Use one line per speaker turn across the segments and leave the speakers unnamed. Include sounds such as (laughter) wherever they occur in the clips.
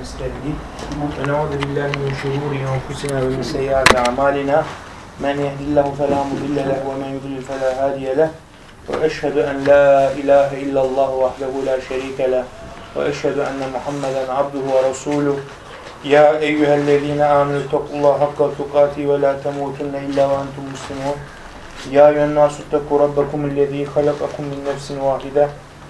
المستبدل ونعوذ بالله من شرور أنفسنا ومن سيئات أعمالنا من يهد الله فلا مضل له ومن يضلل فلا هادي له وأشهد أن لا إله إلا الله وحده لا شريك له وأشهد أن محمدا عبده ورسوله يا أيها الذين آمنوا اتقوا الله حق تقاته ولا تموتن إلا وأنتم مسلمون يا أيها الناس اتقوا ربكم الذي خلقكم من نفس واحدة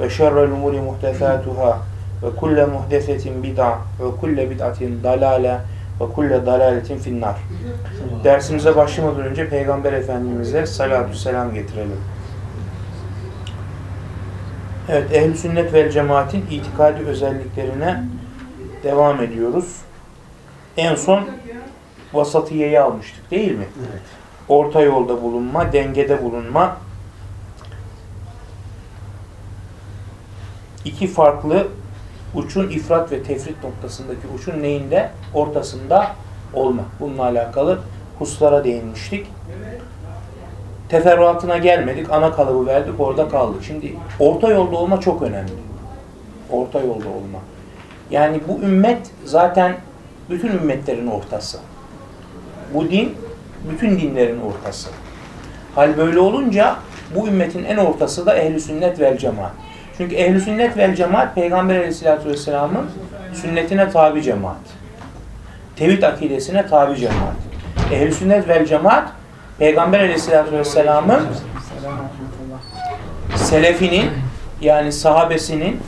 ve şerrü'l umuri muhtesatuhâ ve kulle muhtesetin bid'a ve kulle bid'atin dalale ve kulle dalaletin finnar. Dersimize başlamadan önce Peygamber Efendimiz'e salatü selam getirelim. Evet, ehl Sünnet ve Cemaat'in itikadi özelliklerine devam ediyoruz. En son vasatiyeyi almıştık değil mi?
Evet.
Orta yolda bulunma, dengede bulunma, İki farklı uçun ifrat ve tefrit noktasındaki uçun neyinde? Ortasında olma. Bununla alakalı hususlara değinmiştik. Teferruatına gelmedik. Ana kalıbı verdik. Orada kaldık. Şimdi orta yolda olma çok önemli. Orta yolda olma. Yani bu ümmet zaten bütün ümmetlerin ortası. Bu din bütün dinlerin ortası. Hal böyle olunca bu ümmetin en ortası da ehli sünnet vel cemaat. Çünkü ehli sünnet vel cemaat Peygamber aleyhissalatü vesselamın sünnetine tabi cemaat. Tevhid akidesine tabi cemaat. Ehli sünnet vel cemaat Peygamber aleyhissalatü vesselamın selefinin yani sahabesinin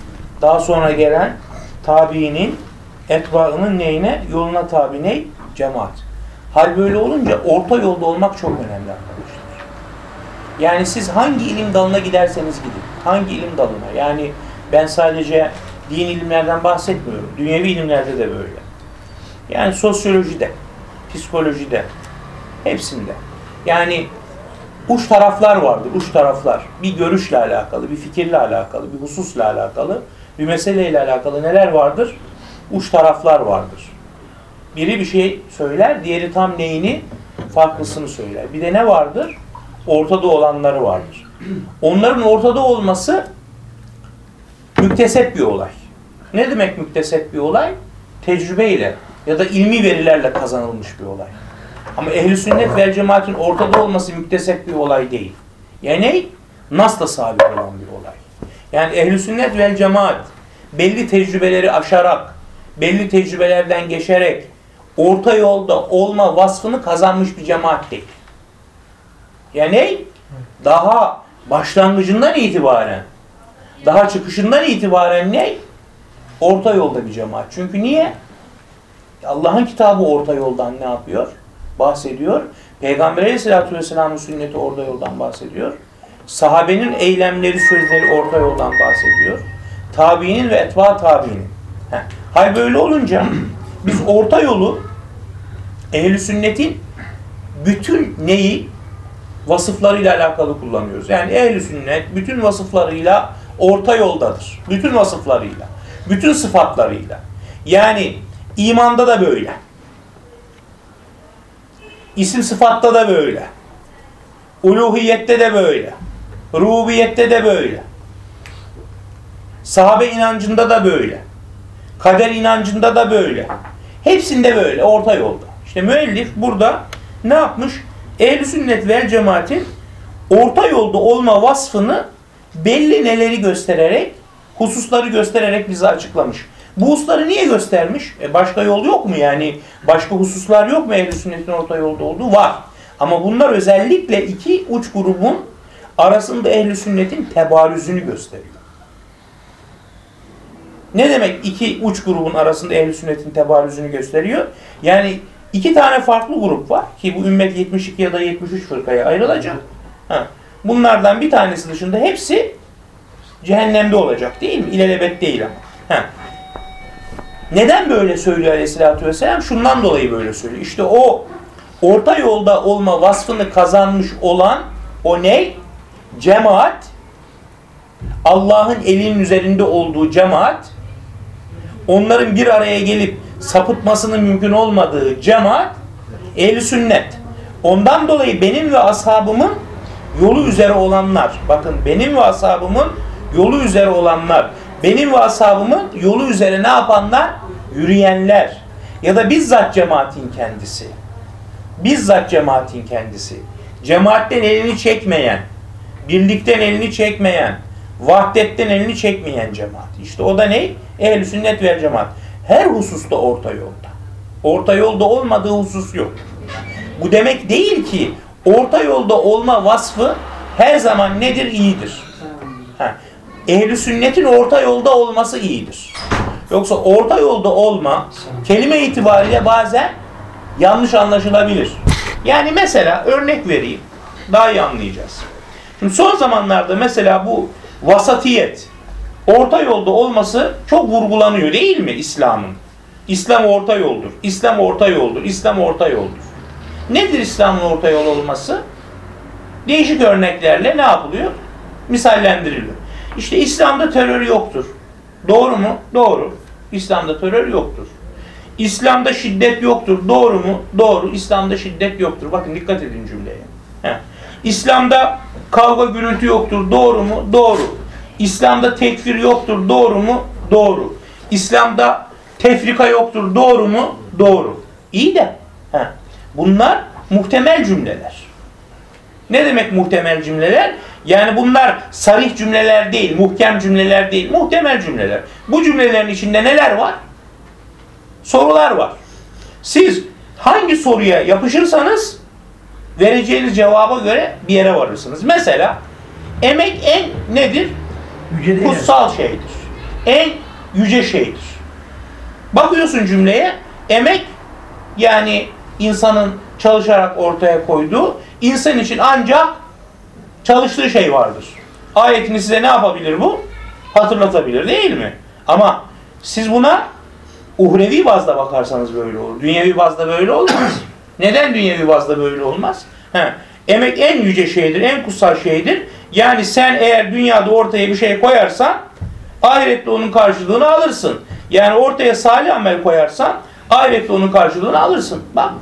daha sonra gelen tabiinin etbaının neyine? Yoluna tabi ney? Cemaat. Hal böyle olunca orta yolda olmak çok önemli arkadaşlar. Yani siz hangi ilim dalına giderseniz gidin. Hangi ilim dalına? Yani ben sadece din ilimlerden bahsetmiyorum. Dünyevi ilimlerde de böyle. Yani sosyolojide, psikolojide, hepsinde. Yani uç taraflar vardır, uç taraflar. Bir görüşle alakalı, bir fikirle alakalı, bir hususla alakalı, bir meseleyle alakalı neler vardır? Uç taraflar vardır. Biri bir şey söyler, diğeri tam neyini, farklısını söyler. Bir de ne vardır? Ortada olanları vardır. Onların ortada olması müktesep bir olay. Ne demek müktesep bir olay? Tecrübeyle ya da ilmi verilerle kazanılmış bir olay. Ama ehli sünnet vel cemaatin ortada olması müktesep bir olay değil. Yani nasla sabit olan bir olay. Yani ehli sünnet vel cemaat belli tecrübeleri aşarak, belli tecrübelerden geçerek orta yolda olma vasfını kazanmış bir cemaat değil. Yani daha başlangıcından itibaren, daha çıkışından itibaren ne? Orta yolda bir cemaat. Çünkü niye? Allah'ın kitabı orta yoldan ne yapıyor? Bahsediyor. Peygamber aleyhissalatü vesselamın sünneti orta yoldan bahsediyor. Sahabenin eylemleri, sözleri orta yoldan bahsediyor. Tabiinin ve etva tabiinin. Hay böyle olunca biz orta yolu ehl sünnetin bütün neyi vasıflarıyla alakalı kullanıyoruz. Yani ehl sünnet bütün vasıflarıyla orta yoldadır. Bütün vasıflarıyla. Bütün sıfatlarıyla. Yani imanda da böyle. İsim sıfatta da böyle. Uluhiyette de böyle. Rububiyette de böyle. Sahabe inancında da böyle. Kader inancında da böyle. Hepsinde böyle orta yolda. İşte müellif burada ne yapmış? Ehl-i sünnet vel cemaatin orta yolda olma vasfını belli neleri göstererek, hususları göstererek bize açıklamış. Bu hususları niye göstermiş? E başka yol yok mu yani? Başka hususlar yok mu ehl-i sünnetin orta yolda olduğu? Var. Ama bunlar özellikle iki uç grubun arasında ehl-i sünnetin tebarüzünü gösteriyor. Ne demek iki uç grubun arasında ehl-i sünnetin tebarüzünü gösteriyor? Yani iki tane farklı grup var ki bu ümmet 72 ya da 73 fırkaya ayrılacak. Ha. Bunlardan bir tanesi dışında hepsi cehennemde olacak değil mi? İlelebet değil ama. Ha. Neden böyle söylüyor aleyhissalatü vesselam? Şundan dolayı böyle söylüyor. İşte o orta yolda olma vasfını kazanmış olan o ne? Cemaat Allah'ın elinin üzerinde olduğu cemaat onların bir araya gelip sapıtmasının mümkün olmadığı cemaat ehl sünnet. Ondan dolayı benim ve ashabımın yolu üzere olanlar, bakın benim ve ashabımın yolu üzere olanlar, benim ve ashabımın yolu üzere ne yapanlar? Yürüyenler ya da bizzat cemaatin kendisi. Bizzat cemaatin kendisi. Cemaatten elini çekmeyen, birlikten elini çekmeyen, vahdetten elini çekmeyen cemaat. İşte o da ne? Ehl-i sünnet ve cemaat. Her hususta orta yolda. Orta yolda olmadığı husus yok. Bu demek değil ki orta yolda olma vasfı her zaman nedir? İyidir. Ha. Ehl-i sünnetin orta yolda olması iyidir. Yoksa orta yolda olma kelime itibariyle bazen yanlış anlaşılabilir. Yani mesela örnek vereyim. Daha iyi anlayacağız. Şimdi son zamanlarda mesela bu vasatiyet, orta yolda olması çok vurgulanıyor değil mi İslam'ın? İslam orta yoldur. İslam orta yoldur. İslam orta yoldur. Nedir İslam'ın orta yol olması? Değişik örneklerle ne yapılıyor? Misallendiriliyor. İşte İslam'da terör yoktur. Doğru mu? Doğru. İslam'da terör yoktur. İslam'da şiddet yoktur. Doğru mu? Doğru. İslam'da şiddet yoktur. Bakın dikkat edin cümleye. Heh. İslam'da kavga gürültü yoktur. Doğru mu? Doğru. İslam'da tekfir yoktur. Doğru mu? Doğru. İslam'da tefrika yoktur. Doğru mu? Doğru. İyi de heh. bunlar muhtemel cümleler. Ne demek muhtemel cümleler? Yani bunlar sarih cümleler değil, muhkem cümleler değil, muhtemel cümleler. Bu cümlelerin içinde neler var? Sorular var. Siz hangi soruya yapışırsanız vereceğiniz cevaba göre bir yere varırsınız. Mesela emek en nedir?
Yüce değil.
Kutsal şeydir. En yüce şeydir. Bakıyorsun cümleye emek yani insanın çalışarak ortaya koyduğu insan için ancak çalıştığı şey vardır. Ayetini size ne yapabilir bu? Hatırlatabilir değil mi? Ama siz buna uhrevi bazda bakarsanız böyle olur. Dünyevi bazda böyle olmaz. (coughs) Neden dünyevi bazda böyle olmaz? He. Emek en yüce şeydir, en kutsal şeydir. Yani sen eğer dünyada ortaya bir şey koyarsan ahirette onun karşılığını alırsın. Yani ortaya salih amel koyarsan ahirette onun karşılığını alırsın. Bak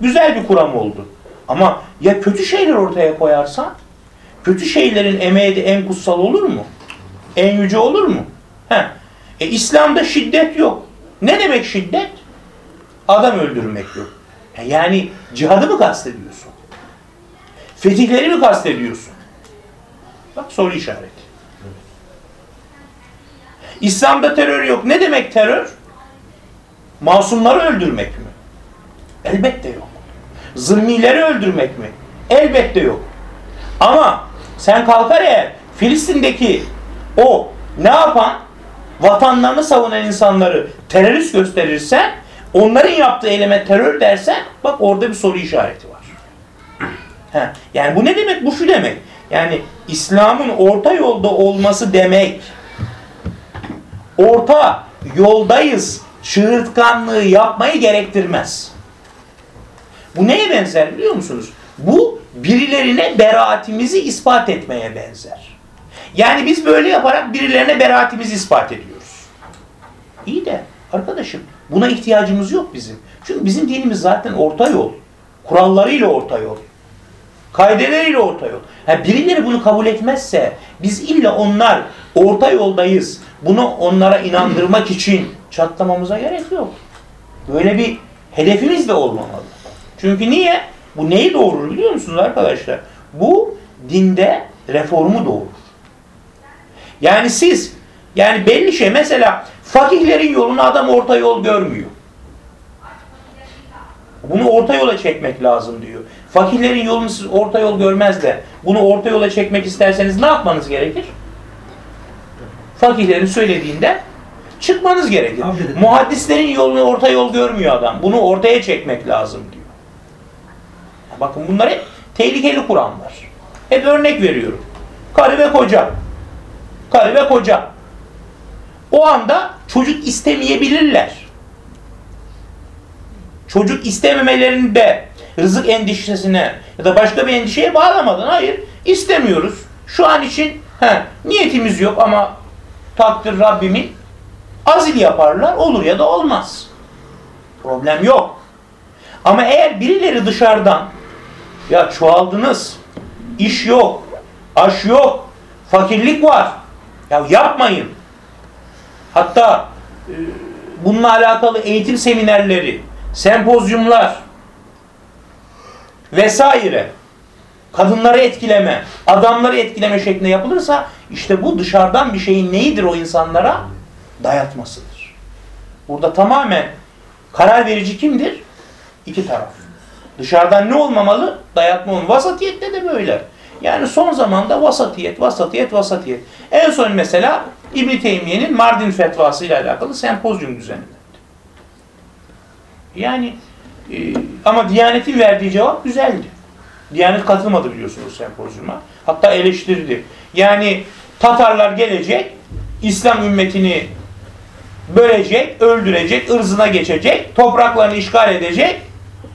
güzel bir kuram oldu. Ama ya kötü şeyler ortaya koyarsan kötü şeylerin emeği de en kutsal olur mu? En yüce olur mu? He. E, İslam'da şiddet yok. Ne demek şiddet? Adam öldürmek yok. E, yani cihadı mı kastediyorsun? Fetihleri mi kastediyorsun? Bak soru işareti. İslam'da terör yok. Ne demek terör? Masumları öldürmek mi? Elbette yok. Zımmileri öldürmek mi? Elbette yok. Ama sen kalkar eğer Filistin'deki o ne yapan vatanlarını savunan insanları terörist gösterirsen onların yaptığı eyleme terör dersen bak orada bir soru işareti var. He, yani bu ne demek? Bu şu demek. Yani İslam'ın orta yolda olması demek orta yoldayız çığırtkanlığı yapmayı gerektirmez. Bu neye benzer biliyor musunuz? Bu birilerine beraatimizi ispat etmeye benzer. Yani biz böyle yaparak birilerine beraatimizi ispat ediyoruz. İyi de arkadaşım buna ihtiyacımız yok bizim. Çünkü bizim dinimiz zaten orta yol. Kurallarıyla orta yol. Kaideleriyle orta yol. Ha, birileri bunu kabul etmezse biz illa onlar orta yoldayız. Bunu onlara inandırmak için çatlamamıza gerek yok. Böyle bir hedefimiz de olmamalı. Çünkü niye? Bu neyi doğurur biliyor musunuz arkadaşlar? Bu dinde reformu doğurur. Yani siz yani belli şey mesela fakihlerin yolunu adam orta yol görmüyor. Bunu orta yola çekmek lazım diyor. Fakihlerin yolunu siz orta yol görmez de bunu orta yola çekmek isterseniz ne yapmanız gerekir? Fakihlerin söylediğinde çıkmanız gerekir. Muhaddislerin yolunu orta yol görmüyor adam. Bunu ortaya çekmek lazım diyor. Bakın bunlar hep tehlikeli kuramlar. Hep örnek veriyorum. Karı ve koca. Karı ve koca. O anda çocuk istemeyebilirler. çocuk istememelerini de rızık endişesine ya da başka bir endişeye bağlamadan hayır istemiyoruz. Şu an için he, niyetimiz yok ama takdir Rabbimin azil yaparlar olur ya da olmaz. Problem yok. Ama eğer birileri dışarıdan ya çoğaldınız, iş yok, aş yok, fakirlik var. Ya yapmayın. Hatta e, bununla alakalı eğitim seminerleri, sempozyumlar vesaire kadınları etkileme, adamları etkileme şeklinde yapılırsa işte bu dışarıdan bir şeyin neyidir o insanlara? Dayatmasıdır. Burada tamamen karar verici kimdir? İki taraf. Dışarıdan ne olmamalı? Dayatma olmalı. Vasatiyette de böyle. Yani son zamanda vasatiyet, vasatiyet, vasatiyet. En son mesela İbn Teymiye'nin Mardin fetvası ile alakalı sempozyum düzenlendi. Yani e, ama Diyanet'in verdiği cevap güzeldi. Diyanet katılmadı biliyorsunuz sempozyuma. Hatta eleştirdi. Yani Tatarlar gelecek, İslam ümmetini bölecek, öldürecek, ırzına geçecek, topraklarını işgal edecek.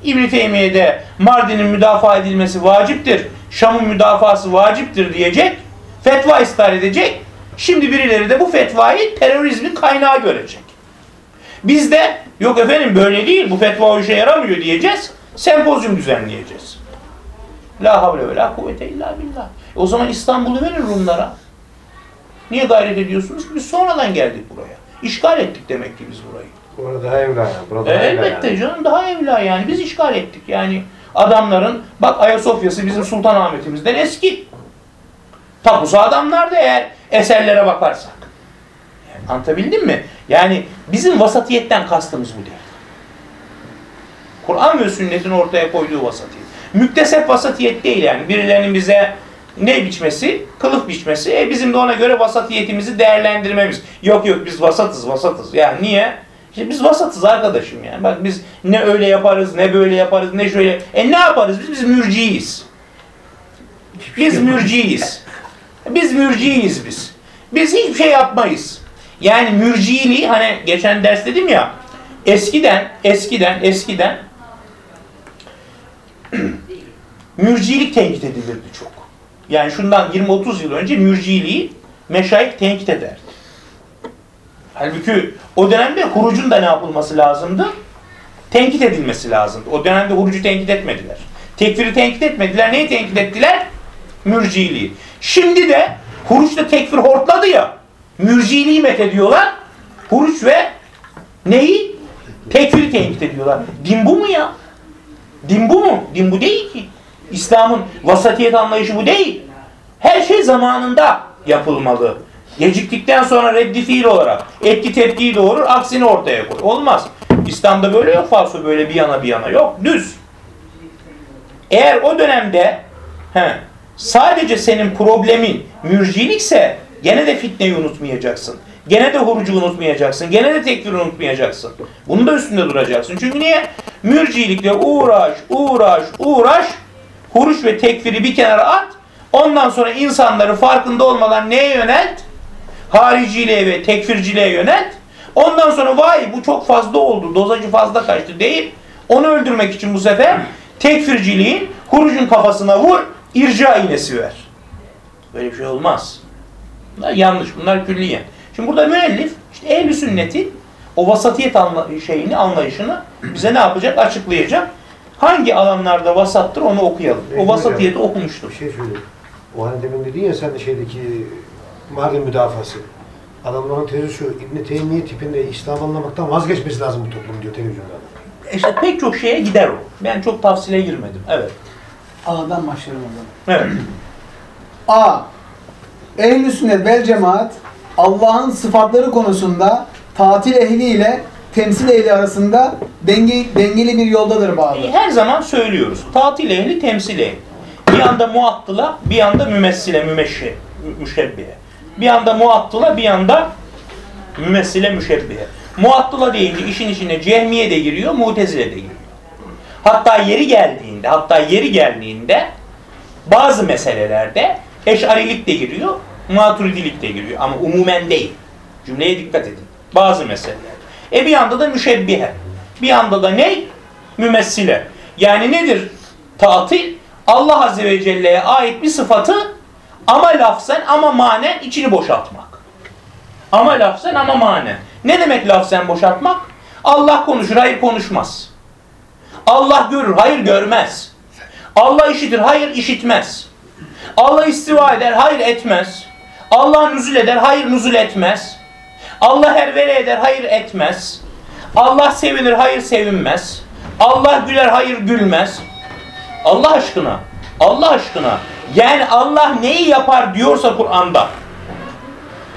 İbn-i Teymiye'de Mardin'in müdafaa edilmesi vaciptir, Şam'ın müdafası vaciptir diyecek, fetva istar edecek. Şimdi birileri de bu fetvayı terörizmin kaynağı görecek. Biz de yok efendim böyle değil, bu fetva o işe yaramıyor diyeceğiz, sempozyum düzenleyeceğiz. La havle ve la kuvvete illa billah. E o zaman İstanbul'u verin Rumlara. Niye gayret ediyorsunuz ki? Biz sonradan geldik buraya. İşgal ettik demek ki biz burayı.
Orada daha evla yani. Burada
E, elbette
yani.
canım daha evla yani. Biz işgal ettik yani. Adamların bak Ayasofya'sı bizim Sultanahmet'imizden eski. Tapusu adamlar da eğer eserlere bakarsak. Yani anlatabildim mi? Yani bizim vasatiyetten kastımız bu değil. Kur'an ve sünnetin ortaya koyduğu vasatiyet. Müktesep vasatiyet değil yani. Birilerinin bize ne biçmesi? Kılıf biçmesi. E bizim de ona göre vasatiyetimizi değerlendirmemiz. Yok yok biz vasatız vasatız. Yani niye? İşte biz vasatız arkadaşım yani. Bak biz ne öyle yaparız, ne böyle yaparız, ne şöyle. E ne yaparız biz? Biz mürciyiz. Biz mürciyiz. Biz mürciyiz biz. Biz hiçbir şey yapmayız. Yani mürciliği hani geçen ders dedim ya eskiden eskiden eskiden (clears throat) mürcilik tenkit edilirdi çok. Yani şundan 20-30 yıl önce mürciliği meşayih tenkit ederdi. Halbuki o dönemde hurucun da ne yapılması lazımdı? Tenkit edilmesi lazımdı. O dönemde hurucu tenkit etmediler. Tekfiri tenkit etmediler. Neyi tenkit ettiler? Mürciliği. Şimdi de huruçta tekfir hortladı ya. Mürciliği met ediyorlar. Huruç ve neyi? Tekfiri tenkit ediyorlar. Din bu mu ya? Din bu mu? Din bu değil ki. İslam'ın vasatiyet anlayışı bu değil. Her şey zamanında yapılmalı. Geciktikten sonra reddi fiil olarak etki tepkiyi doğurur, aksini ortaya koy. Olmaz. İslam'da böyle yok falso böyle bir yana bir yana yok. Düz. Eğer o dönemde he, sadece senin problemin mürcilikse gene de fitneyi unutmayacaksın. Gene de hurucu unutmayacaksın. Gene de tekfiri unutmayacaksın. Bunun da üstünde duracaksın. Çünkü niye? Mürcilikle uğraş, uğraş, uğraş. Huruç ve tekfiri bir kenara at. Ondan sonra insanları farkında olmadan neye yönelt? Hariciliğe ve tekfirciliğe yönelt. Ondan sonra vay bu çok fazla oldu, dozajı fazla kaçtı deyip onu öldürmek için bu sefer tekfirciliğin hurucun kafasına vur, irca iğnesi ver. Böyle bir şey olmaz. Bunlar yanlış, bunlar külliyen. Şimdi burada müellif işte ehl sünnetin o vasatiyet anla şeyini, anlayışını bize ne yapacak? Açıklayacak. Hangi alanlarda vasattır onu okuyalım. O vasatiyeti okumuştuk.
Bir şey söyleyeyim. O hani demin dedin ya sen de şeydeki Mardin müdafası. Adamların tezi şu, İbn Teymiye tipinde İslam anlamaktan vazgeçmesi lazım bu toplum diyor televizyonda.
İşte pek çok şeye gider o. Ben çok tavsiyeye girmedim. Evet.
A'dan başlayalım o zaman.
Evet.
A. Ehl-i sünnet vel cemaat Allah'ın sıfatları konusunda tatil ehli ile temsil ehli arasında denge, dengeli bir yoldadır bağlı.
Her zaman söylüyoruz. Tatil ehli, temsil ehli. Bir anda muattıla, bir anda mümessile, mümeşşe, müşebbihe. Bir anda muattıla, bir anda mümessile, müşebbihe. Muattıla deyince işin içine cehmiye de giriyor, mutezile de giriyor. Hatta yeri geldiğinde, hatta yeri geldiğinde bazı meselelerde eşarilik de giriyor, maturidilik de giriyor ama umumen değil. Cümleye dikkat edin. Bazı meseleler. E bir anda da müşebbihe. Bir anda da ne? mümessile. Yani nedir tatil? Allah Azze ve Celle'ye ait bir sıfatı ama lafzen ama manen içini boşaltmak. Ama lafzen ama manen. Ne demek lafzen boşaltmak? Allah konuşur, hayır konuşmaz. Allah görür, hayır görmez. Allah işitir, hayır işitmez. Allah istiva eder, hayır etmez. Allah nüzul eder, hayır nüzul etmez. Allah hervele eder, hayır etmez. Allah sevinir, hayır sevinmez. Allah güler, hayır gülmez. Allah aşkına, Allah aşkına. Yani Allah neyi yapar diyorsa Kur'an'da.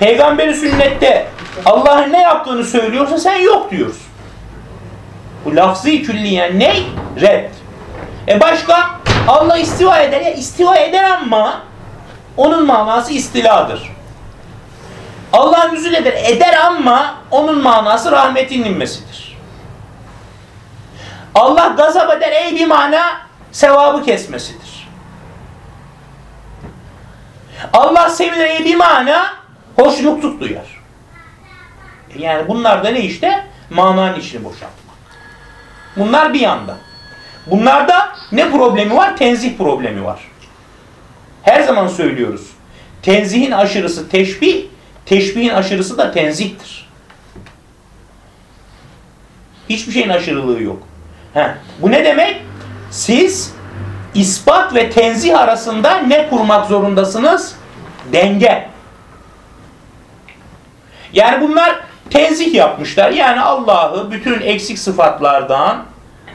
Peygamberi sünnette Allah'ın ne yaptığını söylüyorsa sen yok diyorsun. Bu lafzı külliyen ne? Red. E başka? Allah istiva eder ya istiva eder ama onun manası istiladır. Allah nüzul eder, eder ama onun manası rahmetin inmesidir. Allah gazap eder ey bir mana sevabı kesmesidir. Allah sevinir ey bir mana hoşnutluk duyar. Yani bunlar da ne işte? Mananın içini boşaltmak. Bunlar bir yanda. Bunlarda ne problemi var? Tenzih problemi var. Her zaman söylüyoruz. Tenzihin aşırısı teşbih, teşbihin aşırısı da tenzihtir. Hiçbir şeyin aşırılığı yok. He. Bu ne demek? Siz ispat ve tenzih arasında ne kurmak zorundasınız? Denge. Yani bunlar tenzih yapmışlar. Yani Allah'ı bütün eksik sıfatlardan,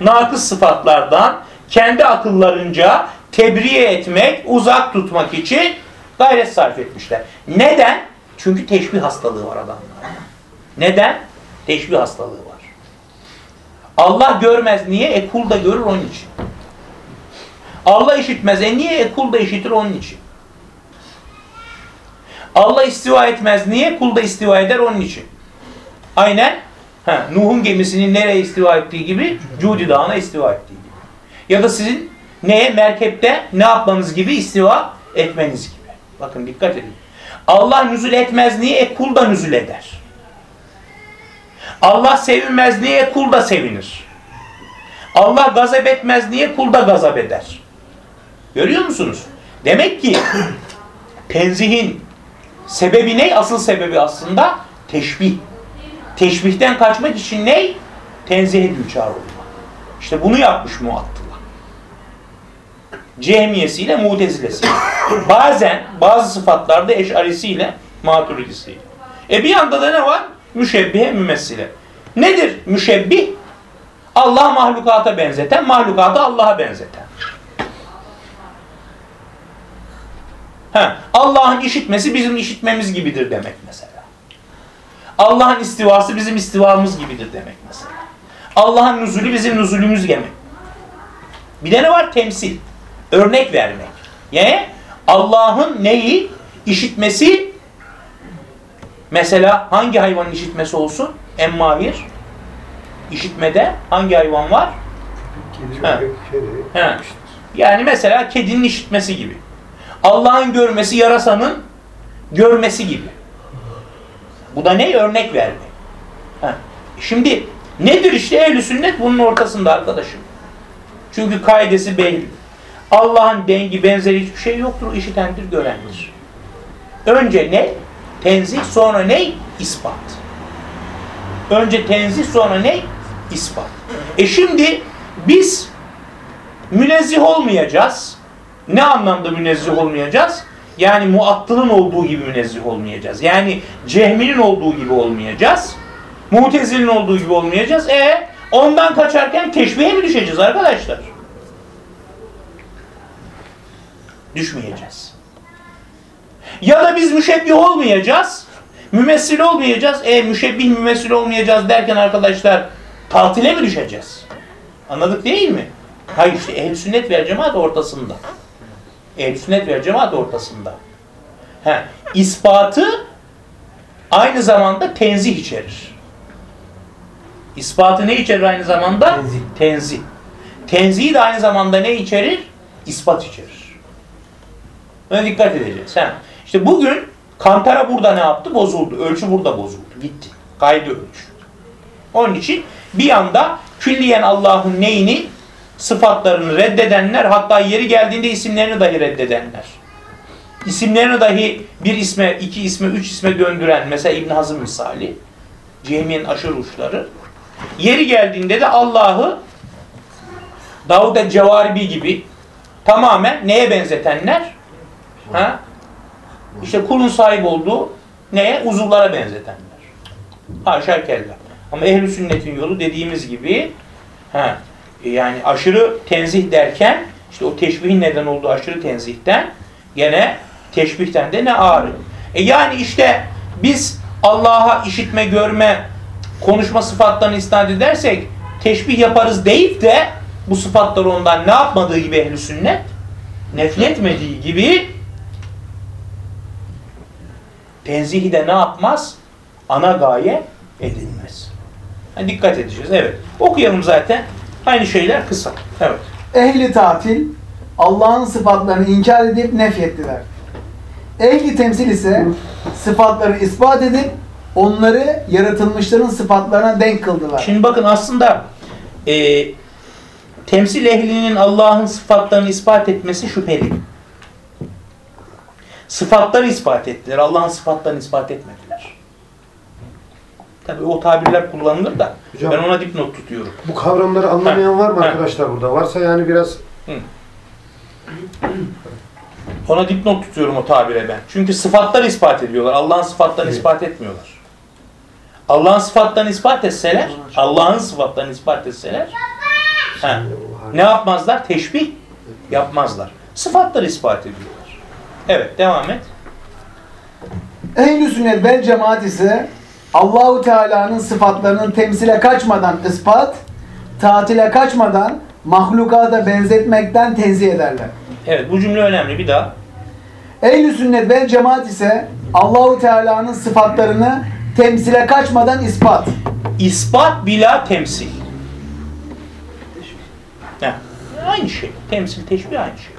nakıs sıfatlardan kendi akıllarınca tebriye etmek, uzak tutmak için gayret sarf etmişler. Neden? Çünkü teşbih hastalığı var adamlarda. Neden? Teşbih hastalığı var. Allah görmez niye? E kul da görür onun için. Allah işitmez. E niye? E kul da işitir onun için. Allah istiva etmez. Niye? Kul da istiva eder onun için. Aynen ha, Nuh'un gemisinin nereye istiva ettiği gibi Cudi Dağı'na istiva ettiği gibi. Ya da sizin neye? Merkepte ne yapmanız gibi istiva etmeniz gibi. Bakın dikkat edin. Allah nüzul etmez niye? E kul da nüzul eder. Allah sevinmez niye? Kul da sevinir. Allah gazap etmez niye? Kul da gazap eder. Görüyor musunuz? Demek ki (clears throat) tenzihin sebebi ne? Asıl sebebi aslında teşbih. Teşbihten kaçmak için ne? Tenzihe düçar olmak. İşte bunu yapmış muattılar. Cehmiyesiyle mutezilesiyle. (coughs) Bazen bazı sıfatlarda eşarisiyle maturidisiyle. E bir yanda da ne var? Müşebbihe mümessile. Nedir müşebbih? Allah mahlukata benzeten, mahlukatı Allah'a benzeten. Allah'ın işitmesi bizim işitmemiz gibidir demek mesela. Allah'ın istivası bizim istivamız gibidir demek mesela. Allah'ın nüzulü bizim nüzulümüz demek. Bir de ne var? Temsil. Örnek vermek. Yani Allah'ın neyi? işitmesi mesela hangi hayvanın işitmesi olsun? Emmahir. İşitmede hangi hayvan var?
Kedi,
Ha.
kedi.
He. Yani mesela kedinin işitmesi gibi. Allah'ın görmesi yarasanın görmesi gibi. Bu da ne? Örnek vermek. Şimdi nedir işte ehl sünnet bunun ortasında arkadaşım. Çünkü kaidesi belli. Allah'ın dengi benzeri hiçbir şey yoktur. İşitendir, görendir. Önce ne? Tenzih sonra ne? İspat. Önce tenzih sonra ne? İspat. E şimdi biz münezzih olmayacağız. Ne anlamda münezzih olmayacağız? Yani muattılın olduğu gibi münezzih olmayacağız. Yani cehminin olduğu gibi olmayacağız. Mutezilin olduğu gibi olmayacağız. E ondan kaçarken teşbihe mi düşeceğiz arkadaşlar? Düşmeyeceğiz. Ya da biz müşebbih olmayacağız. Mümessil olmayacağız. E müşebbih mümessil olmayacağız derken arkadaşlar tatile mi düşeceğiz? Anladık değil mi? Hayır işte ehl sünnet ve cemaat ortasında. Ehl sünnet ve cemaat ortasında. He, ispatı aynı zamanda tenzih içerir. İspatı ne içerir aynı zamanda?
Tenzih.
Tenzih. Tenzihi de aynı zamanda ne içerir? İspat içerir. Buna dikkat edeceğiz. He. İşte bugün kantara burada ne yaptı? Bozuldu. Ölçü burada bozuldu. Gitti. Kaydı ölçü. Onun için bir yanda Külliyen Allah'ın neyini? Sıfatlarını reddedenler hatta yeri geldiğinde isimlerini dahi reddedenler. İsimlerini dahi bir isme, iki isme, üç isme döndüren mesela İbn Hazım misali. Cehmiye'nin aşırı uçları. Yeri geldiğinde de Allah'ı Davud Cevaribi gibi tamamen neye benzetenler? Ha? İşte kulun sahip olduğu neye? Uzuvlara benzetenler. Haşa kella. Ama ehl sünnetin yolu dediğimiz gibi ha, yani aşırı tenzih derken işte o teşbihin neden olduğu aşırı tenzihten gene teşbihten de ne ağrı. E yani işte biz Allah'a işitme, görme, konuşma sıfatlarını isnat edersek teşbih yaparız deyip de bu sıfatları ondan ne yapmadığı gibi ehl sünnet nefretmediği gibi tenzihi de ne yapmaz? Ana gaye edilmez. Yani dikkat edeceğiz. Evet. Okuyalım zaten. Aynı şeyler kısa. Evet.
Ehli tatil Allah'ın sıfatlarını inkar edip nefyettiler. Ehli temsil ise sıfatları ispat edip onları yaratılmışların sıfatlarına denk kıldılar.
Şimdi bakın aslında e, temsil ehlinin Allah'ın sıfatlarını ispat etmesi şüpheli. Sıfatları ispat ettiler. Allah'ın sıfatlarını ispat etmediler. Tabi o tabirler kullanılır da
Hocam-
ben ona dipnot tutuyorum.
Bu kavramları anlamayan var mı
Ha.
arkadaşlar burada? Varsa yani biraz
Ona dipnot tutuyorum o tabire ben. Çünkü sıfatları ispat ediyorlar. Allah'ın sıfatlarını
Evet.
ispat etmiyorlar. Allah'ın sıfatlarını ispat etseler, Allah'ın sıfatlarını ispat etseler he, ne yapmazlar? Teşbih yapmazlar. Sıfatları ispat ediyorlar. Evet, devam et.
Ehl-i sünnet vel cemaat ise Allahu Teala'nın sıfatlarının temsile kaçmadan ispat, tatile kaçmadan mahlukata benzetmekten tenzih ederler.
Evet, bu cümle önemli. Bir daha.
Ehl-i sünnet vel cemaat ise Allahu Teala'nın sıfatlarını temsile kaçmadan ispat.
İspat bila temsil. Heh, aynı şey. Temsil, teşbih aynı şey.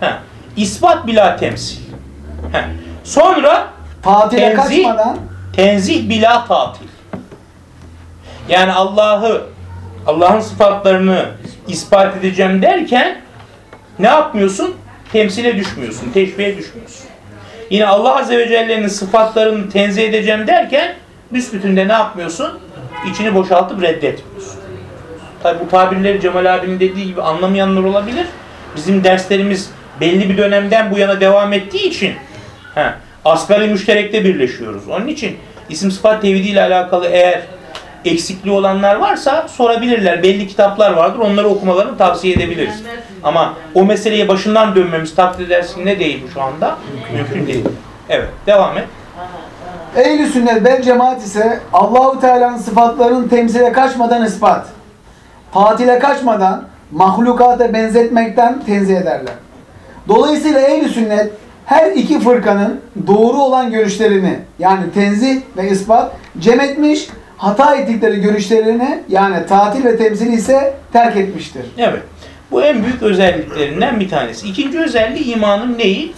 Heh, İspat bila temsil. Heh. Sonra
Tatile
Tenzih-
kaçmadan
Tenzih bila tatil. Yani Allah'ı Allah'ın sıfatlarını ispat edeceğim derken ne yapmıyorsun? Temsile düşmüyorsun, teşbihe düşmüyorsun. Yine Allah Azze ve Celle'nin sıfatlarını tenzih edeceğim derken büsbütün de ne yapmıyorsun? İçini boşaltıp reddetmiyorsun. Tabi bu tabirleri Cemal abinin dediği gibi anlamayanlar olabilir. Bizim derslerimiz belli bir dönemden bu yana devam ettiği için he, asgari müşterekte birleşiyoruz. Onun için isim sıfat tevhidi ile alakalı eğer eksikliği olanlar varsa sorabilirler. Belli kitaplar vardır. Onları okumalarını tavsiye edebiliriz. Ama o meseleye başından dönmemiz takdir edersin ne değil bu şu anda? Mümkün değil. Evet. Devam et.
Ehl-i sünnet vel cemaat ise Allahu Teala'nın sıfatlarının temsile kaçmadan ispat. Tatile kaçmadan mahlukata benzetmekten tenzih ederler. Dolayısıyla ehl-i sünnet her iki fırkanın doğru olan görüşlerini yani tenzih ve ispat cem etmiş, hata ettikleri görüşlerini yani tatil ve temsili ise terk etmiştir.
Evet. Bu en büyük özelliklerinden bir tanesi. İkinci özelliği imanın neyi?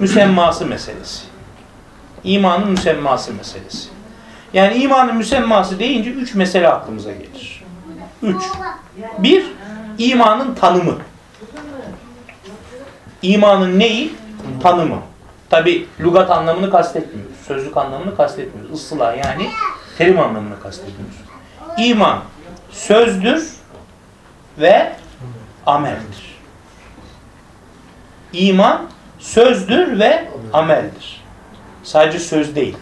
Müsemması meselesi. İmanın müsemması meselesi. Yani imanın müsemması deyince üç mesele aklımıza gelir. Üç. Bir, imanın tanımı. İmanın neyi? Tanımı. Tabi lügat anlamını kastetmiyoruz. Sözlük anlamını kastetmiyoruz. Islah yani terim anlamını kastediyoruz. İman sözdür ve ameldir. İman sözdür ve ameldir. Sadece söz değil.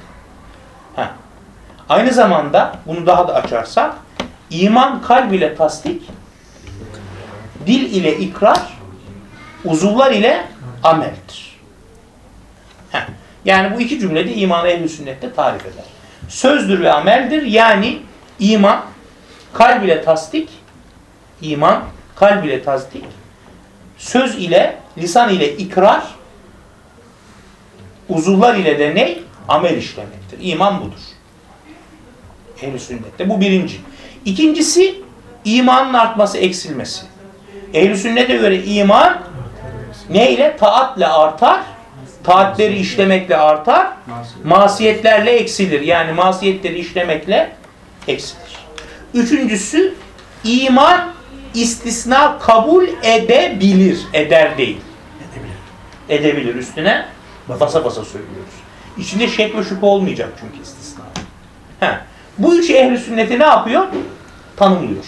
Heh. Aynı zamanda bunu daha da açarsak iman kalb ile tasdik, dil ile ikrar, uzuvlar ile ameldir. Yani bu iki cümlede imanı ehl sünnette tarif eder. Sözdür ve ameldir. Yani iman kalb ile tasdik, iman kalb ile tasdik, söz ile, lisan ile ikrar, uzuvlar ile de ne? Amel işlemektir. İman budur. Ehl-i sünnette. Bu birinci. İkincisi, imanın artması, eksilmesi. Ehl-i sünnete göre iman ne ile? Taatle artar, taatleri işlemekle artar, masiyetlerle eksilir. Yani masiyetleri işlemekle eksilir. Üçüncüsü, iman istisna kabul edebilir. Eder değil. Edebilir. Üstüne basa basa söylüyoruz. İçinde şek ve şüphe olmayacak çünkü istisna. He. Bu üç ehli sünneti ne yapıyor? Tanımlıyor.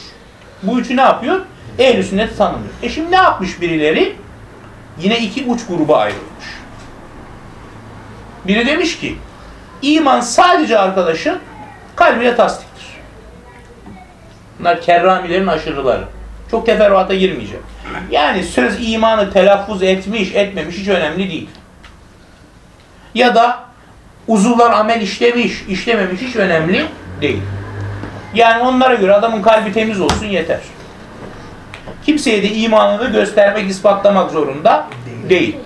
Bu üçü ne yapıyor? Ehli sünneti tanımlıyor. E şimdi ne yapmış birileri? Yine iki uç gruba ayrılmış. Biri demiş ki iman sadece arkadaşın kalbiyle tasdiktir. Bunlar kerramilerin aşırıları. Çok teferruata girmeyeceğim. Yani söz imanı telaffuz etmiş etmemiş hiç önemli değil. Ya da uzuvlar amel işlemiş işlememiş hiç önemli değil. Yani onlara göre adamın kalbi temiz olsun yeter. Kimseye de imanını göstermek, ispatlamak zorunda değil.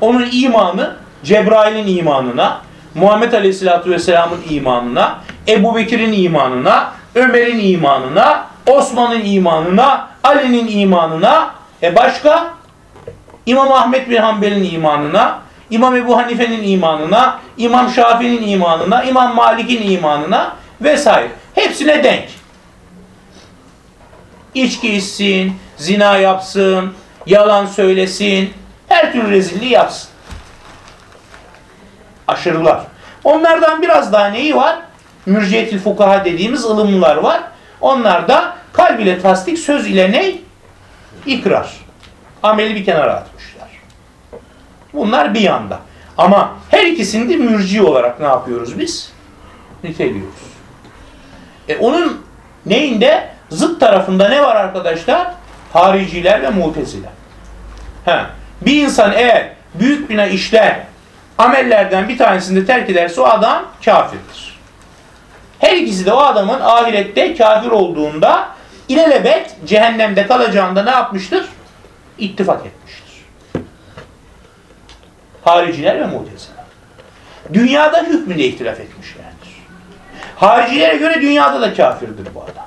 Onun imanı Cebrail'in imanına, Muhammed Aleyhisselatü Vesselam'ın imanına, Ebu Bekir'in imanına, Ömer'in imanına, Osman'ın imanına, Ali'nin imanına, e başka? İmam Ahmet bin Hanbel'in imanına, İmam Ebu Hanife'nin imanına, İmam Şafii'nin imanına, İmam Malik'in imanına vesaire. Hepsine denk. İçki içsin, zina yapsın, yalan söylesin, her türlü rezilliği yapsın. Aşırılar. Onlardan biraz daha neyi var? Mürciyetil fukaha dediğimiz ılımlılar var. Onlar da kalb ile tasdik, söz ile ne? İkrar. Ameli bir kenara atmışlar. Bunlar bir yanda. Ama her ikisini de mürci olarak ne yapıyoruz biz? Niteliyoruz. E onun neyinde? Zıt tarafında ne var arkadaşlar? Hariciler ve muteziler. He. Bir insan eğer büyük günah işler, amellerden bir tanesini de terk ederse o adam kafirdir. Her ikisi de o adamın ahirette kafir olduğunda ilelebet cehennemde kalacağında ne yapmıştır? İttifak etmiştir. Hariciler ve muteziler. Dünyada hükmünde ihtilaf etmişlerdir. Haricilere göre dünyada da kafirdir bu adam.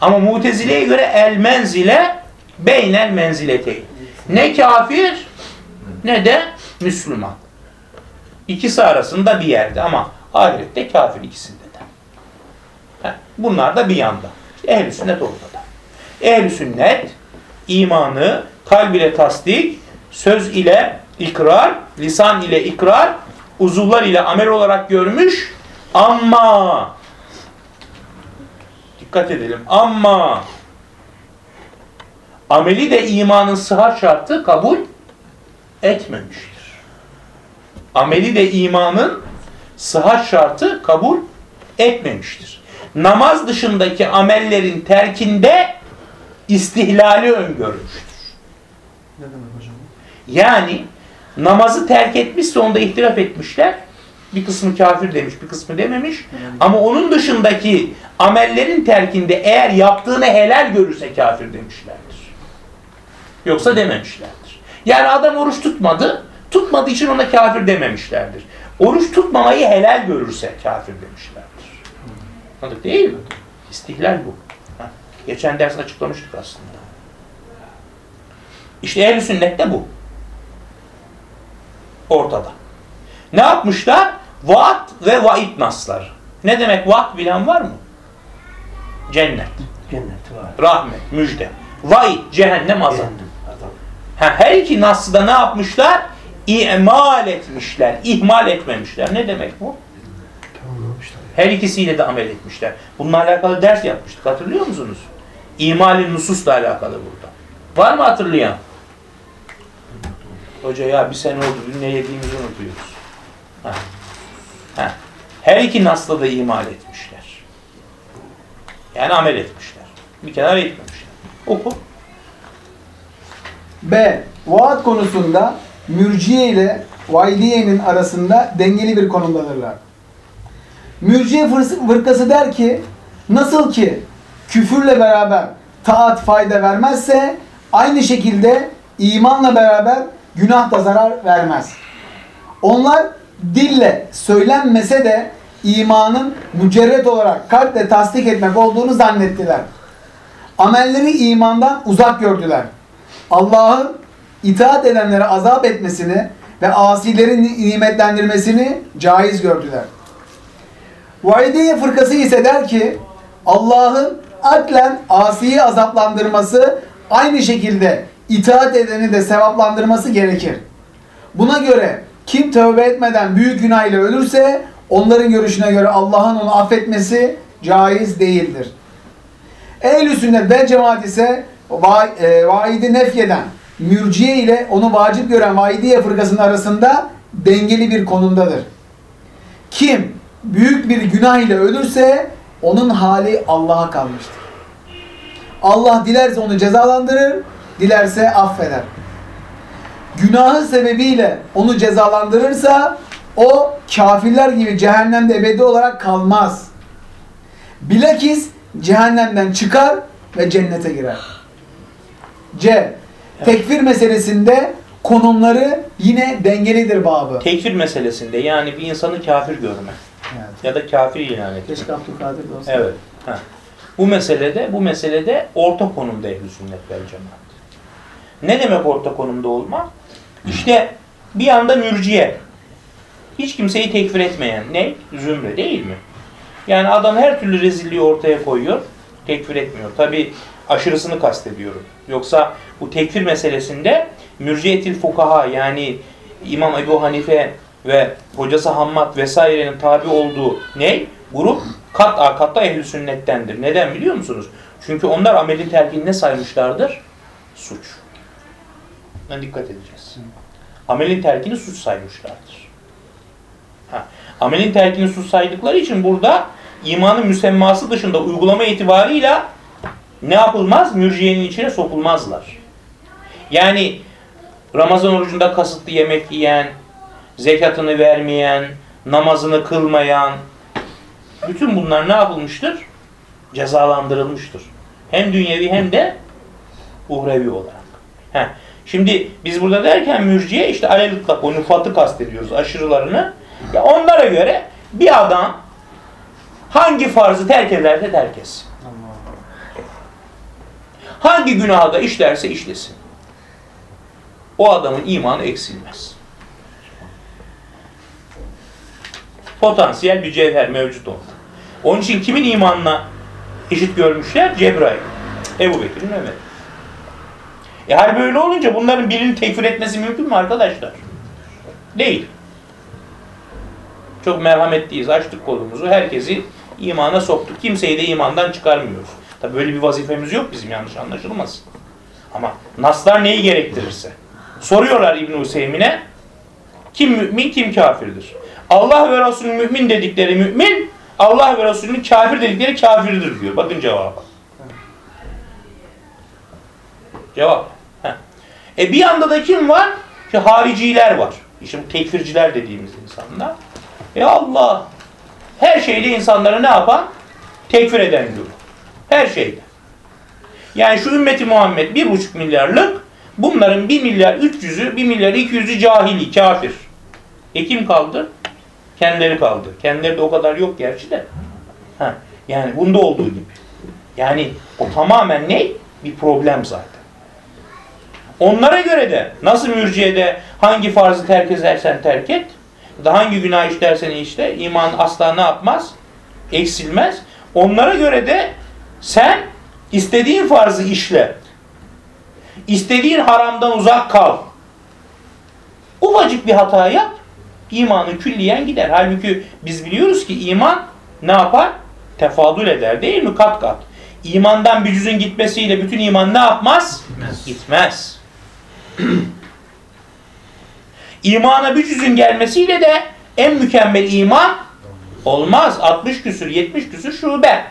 Ama mutezileye göre el menzile beynel menzileteyn. Ne kafir ne de Müslüman. İkisi arasında bir yerde ama ahirette kafir ikisinde de. Bunlar da bir yanda. İşte ehl-i sünnet ortada. Ehl-i sünnet imanı kalb ile tasdik, söz ile ikrar, lisan ile ikrar, uzuvlar ile amel olarak görmüş ama dikkat edelim ama ameli de imanın sıhhat şartı kabul etmemiştir. Ameli de imanın sıhhat şartı kabul etmemiştir. Namaz dışındaki amellerin terkinde istihlali öngörmüştür.
Ne demek hocam?
Yani namazı terk etmişse onda ihtilaf etmişler. Bir kısmı kafir demiş, bir kısmı dememiş. Ama onun dışındaki amellerin terkinde eğer yaptığını helal görürse kafir demişlerdir. Yoksa dememişlerdir. Yani adam oruç tutmadı, tutmadığı için ona kafir dememişlerdir. Oruç tutmamayı helal görürse kafir demişlerdir. Anladık değil mi? İstihlal bu. Ha, Geçen ders açıklamıştık aslında. İşte ehl sünnette bu. Ortada. Ne yapmışlar? Vaat ve vaid naslar. Ne demek vaat bilen var mı? Cennet,
Cennet var.
rahmet, müjde. Vaid, cehennem azap. Ha, her iki naslı da ne yapmışlar? İmal etmişler, ihmal etmemişler. Ne demek bu? Her ikisiyle de amel etmişler. Bununla alakalı ders yapmıştık. Hatırlıyor musunuz? İmali nususla alakalı burada. Var mı hatırlayan? Hoca ya bir sene oldu. Dün ne yediğimizi unutuyoruz. Ha. Ha. Her iki nasla da imal etmişler. Yani amel etmişler. Bir kenara etmemişler. Oku.
B. Vaat konusunda mürciye ile vaidiyenin arasında dengeli bir konumdadırlar. Mürciye fırkası der ki, nasıl ki küfürle beraber taat fayda vermezse, aynı şekilde imanla beraber günah da zarar vermez. Onlar dille söylenmese de imanın mücerret olarak kalple tasdik etmek olduğunu zannettiler. Amelleri imandan uzak gördüler. Allah'ın itaat edenlere azap etmesini ve asilerin nimetlendirmesini caiz gördüler. Vaidiye fırkası ise der ki Allah'ın aklen asiyi azaplandırması aynı şekilde itaat edeni de sevaplandırması gerekir. Buna göre kim tövbe etmeden büyük günah ile ölürse onların görüşüne göre Allah'ın onu affetmesi caiz değildir. Ehl-i sünnet vel cemaat ise va- e, vaidi nefyeden mürciye ile onu vacip gören vaidiye fırkasının arasında dengeli bir konumdadır. Kim büyük bir günah ile ölürse onun hali Allah'a kalmıştır. Allah dilerse onu cezalandırır, dilerse affeder. Günahı sebebiyle onu cezalandırırsa o kafirler gibi cehennemde ebedi olarak kalmaz. Bilakis cehennemden çıkar ve cennete girer. C. Tekfir meselesinde konumları yine dengelidir babı.
Tekfir meselesinde yani bir insanı kafir görme
Evet.
ya da kafir ilan etme.
Keşke Abdülkadir de olsa.
Evet. Ha. Bu meselede bu meselede orta konumda ehl sünnet vel cemaat. Ne demek orta konumda olma? İşte bir anda mürciye. Hiç kimseyi tekfir etmeyen ne? Zümre değil mi? Yani adam her türlü rezilliği ortaya koyuyor. Tekfir etmiyor. Tabi aşırısını kastediyorum. Yoksa bu tekfir meselesinde mürciyetil fukaha yani İmam Ebu Hanife ve hocası Hammad vesairenin tabi olduğu ne? Grup kat katta ehl sünnettendir. Neden biliyor musunuz? Çünkü onlar ameli terkini ne saymışlardır? Suç. Buna dikkat edeceğiz. Amelin terkini suç saymışlardır. Ha. Amelin terkini suç saydıkları için burada imanın müsemması dışında uygulama itibarıyla ne yapılmaz? Mürciyenin içine sokulmazlar. Yani Ramazan orucunda kasıtlı yemek yiyen, zekatını vermeyen, namazını kılmayan, bütün bunlar ne yapılmıştır? Cezalandırılmıştır. Hem dünyevi hem de uhrevi olarak. Heh. Şimdi biz burada derken mürciye işte alel o nüfatı kastediyoruz aşırılarını. Ya onlara göre bir adam hangi farzı terk ederse terk etsin. Hangi günahı da işlerse işlesin. O adamın imanı eksilmez. Potansiyel bir cevher mevcut onda. Onun için kimin imanına eşit görmüşler? Cebrail. Ebu Bekir'in Ömer. E hal böyle olunca bunların birini tekfir etmesi mümkün mü arkadaşlar? Değil. Çok merhametliyiz. Açtık kolumuzu. Herkesi imana soktuk. Kimseyi de imandan çıkarmıyoruz. Tabi böyle bir vazifemiz yok bizim yanlış anlaşılmasın. Ama naslar neyi gerektirirse. Soruyorlar İbn Hüseyin'e kim mümin kim kafirdir? Allah ve Resulü mümin dedikleri mümin, Allah ve Resulünün kafir dedikleri kafirdir diyor. Bakın cevaba. Cevap. Heh. E bir yanda da kim var? İşte hariciler var. İşte tekfirciler dediğimiz insanlar. E Allah şeyde insanları ne yapan? Tekfir eden diyor. Her şeyde. Yani şu ümmeti Muhammed bir buçuk milyarlık bunların bir milyar üç yüzü, bir milyar iki yüzü cahili, kafir. E kim kaldı? Kendileri kaldı. Kendileri de o kadar yok gerçi de. Ha, yani bunda olduğu gibi. Yani o tamamen ne? Bir problem zaten. Onlara göre de nasıl mürciyede hangi farzı terk edersen terk et, da hangi günah işlersen işte iman asla ne yapmaz? Eksilmez. Onlara göre de sen istediğin farzı işle. İstediğin haramdan uzak kal. Ufacık bir hata yap, imanı külliyen gider. Halbuki biz biliyoruz ki iman ne yapar? Tefadül eder değil mi? Kat kat. İmandan bir cüzün gitmesiyle bütün iman ne yapmaz?
Gitmez.
Gitmez. İmana bir cüzün gelmesiyle de en mükemmel iman olmaz. 60 küsür, 70 küsür şube.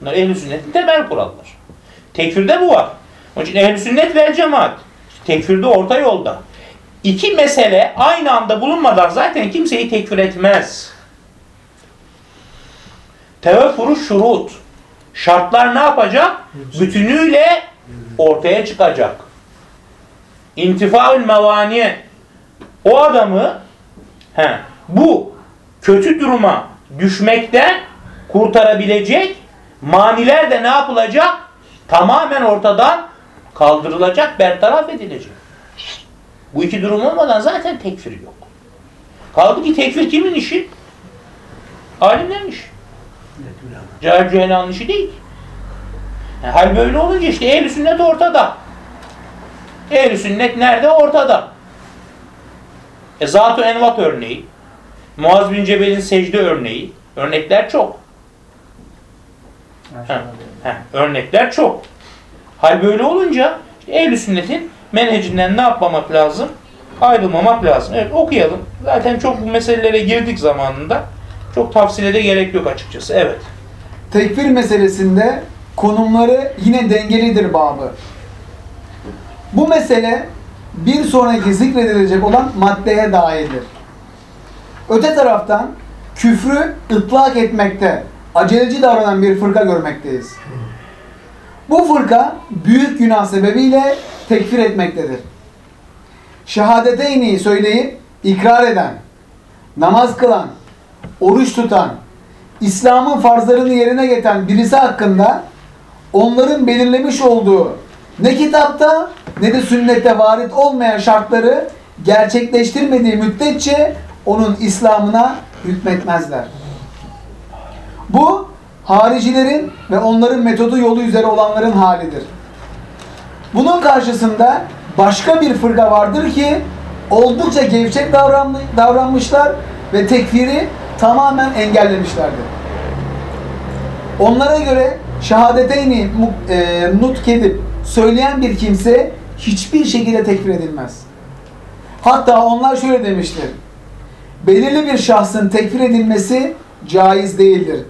Bunlar ehl-i sünnetin temel kurallar. Tekfirde bu var. Onun için ehl-i sünnet vel cemaat. Tekfirde orta yolda. İki mesele aynı anda bulunmadan zaten kimseyi tekfir etmez. Teveffuru şurut. Şartlar ne yapacak? Bütünüyle ortaya çıkacak. İntifaül mevani. O adamı he, bu kötü duruma düşmekten kurtarabilecek maniler de ne yapılacak? Tamamen ortadan kaldırılacak, bertaraf edilecek. Bu iki durum olmadan zaten tekfir yok. Kaldı ki tekfir kimin işi? Alimlerin işi. Cahil cühelanın işi değil. E, Hal böyle olunca işte ehl sünnet ortada. ehl sünnet nerede? Ortada. E Zat-ı Envat örneği, Muaz bin Cebel'in secde örneği, örnekler çok. Heh, heh, örnekler çok. Hal böyle olunca işte ehl sünnetin menhecinden ne yapmamak lazım? Ayrılmamak lazım. Evet okuyalım. Zaten çok bu meselelere girdik zamanında. Çok tavsile de gerek yok açıkçası. Evet.
Tekfir meselesinde konumları yine dengelidir babı. Bu mesele bir sonraki zikredilecek olan maddeye dairdir. Öte taraftan küfrü ıtlak etmekte aceleci davranan bir fırka görmekteyiz. Bu fırka büyük günah sebebiyle tekfir etmektedir. Şehadeteyni söyleyip ikrar eden, namaz kılan, oruç tutan, İslam'ın farzlarını yerine getiren birisi hakkında onların belirlemiş olduğu ne kitapta ne de sünnette varit olmayan şartları gerçekleştirmediği müddetçe onun İslam'ına hükmetmezler. Bu haricilerin ve onların metodu yolu üzere olanların halidir. Bunun karşısında başka bir fırka vardır ki oldukça gevşek davranmış- davranmışlar ve tekfiri tamamen engellemişlerdir. Onlara göre şehadeteyni e, nutk edip söyleyen bir kimse hiçbir şekilde tekfir edilmez. Hatta onlar şöyle demiştir. Belirli bir şahsın tekfir edilmesi caiz değildir.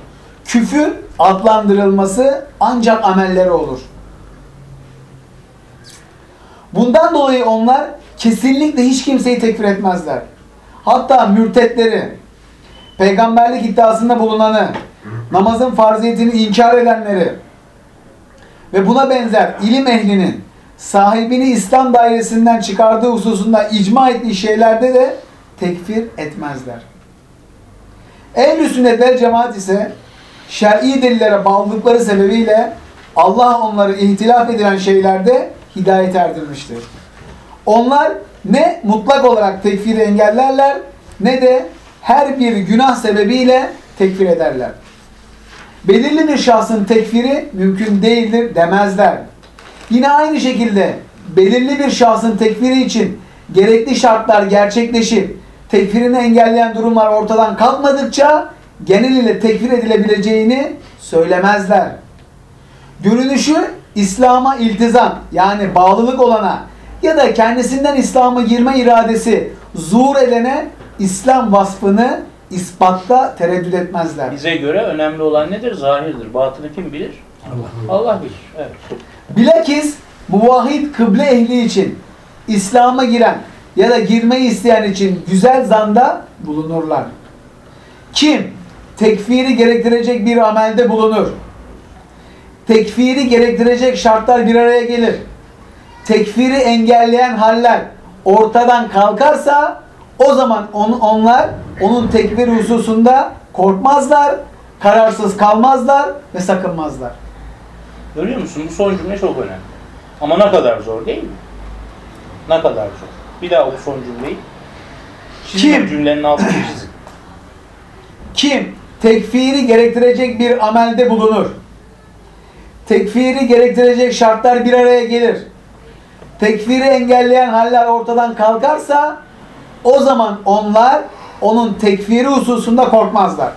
Küfür adlandırılması ancak amelleri olur. Bundan dolayı onlar kesinlikle hiç kimseyi tekfir etmezler. Hatta mürtetleri, peygamberlik iddiasında bulunanı, namazın farziyetini inkar edenleri ve buna benzer ilim ehlinin sahibini İslam dairesinden çıkardığı hususunda icma ettiği şeylerde de tekfir etmezler. Ehl-i sünnet vel cemaat ise şer'i delillere bağlılıkları sebebiyle Allah onları ihtilaf edilen şeylerde hidayet erdirmiştir. Onlar ne mutlak olarak tekfiri engellerler ne de her bir günah sebebiyle tekfir ederler. Belirli bir şahsın tekfiri mümkün değildir demezler. Yine aynı şekilde belirli bir şahsın tekfiri için gerekli şartlar gerçekleşip tekfirini engelleyen durumlar ortadan kalkmadıkça genel ile tekfir edilebileceğini söylemezler. Görünüşü İslam'a iltizam yani bağlılık olana ya da kendisinden İslam'a girme iradesi zuhur edene İslam vasfını ispatta tereddüt etmezler.
Bize göre önemli olan nedir? Zahirdir. Batını kim bilir? Allah bilir. Evet.
Bilakis muvahhid kıble ehli için İslam'a giren ya da girmeyi isteyen için güzel zanda bulunurlar. Kim tekfiri gerektirecek bir amelde bulunur, tekfiri gerektirecek şartlar bir araya gelir, tekfiri engelleyen haller ortadan kalkarsa o zaman on, onlar onun tekfir hususunda korkmazlar, kararsız kalmazlar ve sakınmazlar.
Görüyor musun? Bu son cümle çok önemli. Ama ne kadar zor değil mi? Ne kadar zor. Bir daha oku son cümleyi. Çizin
Kim?
cümlenin altını çizin. (clears throat)
Kim tekfiri gerektirecek bir amelde bulunur, tekfiri gerektirecek şartlar bir araya gelir, tekfiri engelleyen haller ortadan kalkarsa o zaman onlar onun tekfiri hususunda korkmazlar.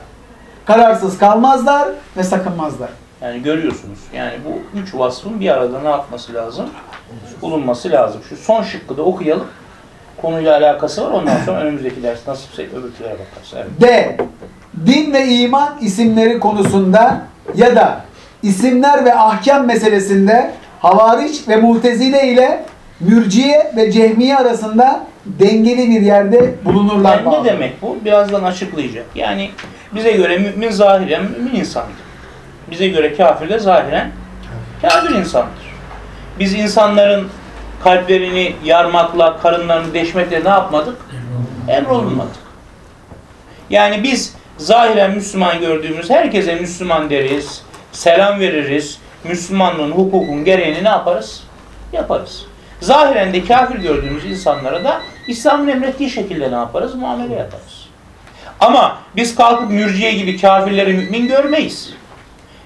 Kararsız kalmazlar ve sakınmazlar.
Yani görüyorsunuz. Yani bu üç vasfın bir arada ne yapması lazım? Bulunması lazım. Şu son şıkkı da okuyalım. Konuyla alakası var. Ondan sonra önümüzdeki ders nasipse öbürkülere bakarız. Evet.
D. Din ve iman isimleri konusunda ya da isimler ve ahkam meselesinde havariç ve mutezile ile mürciye ve cehmiye arasında dengeli bir yerde bulunurlar.
Yani ne demek bu? Birazdan açıklayacak. Yani bize göre mümin zahiren mümin insandır. Bize göre kafir de zahiren kafir insandır. Biz insanların kalplerini yarmakla, karınlarını deşmekle ne yapmadık? Emrolunmadık. Yani biz zahiren Müslüman gördüğümüz herkese Müslüman deriz, selam veririz, Müslümanlığın, hukukun gereğini ne yaparız? Yaparız. Zahiren de kafir gördüğümüz insanlara da İslam'ın emrettiği şekilde ne yaparız? Muamele yaparız. Ama biz kalkıp mürciye gibi kafirleri mümin görmeyiz.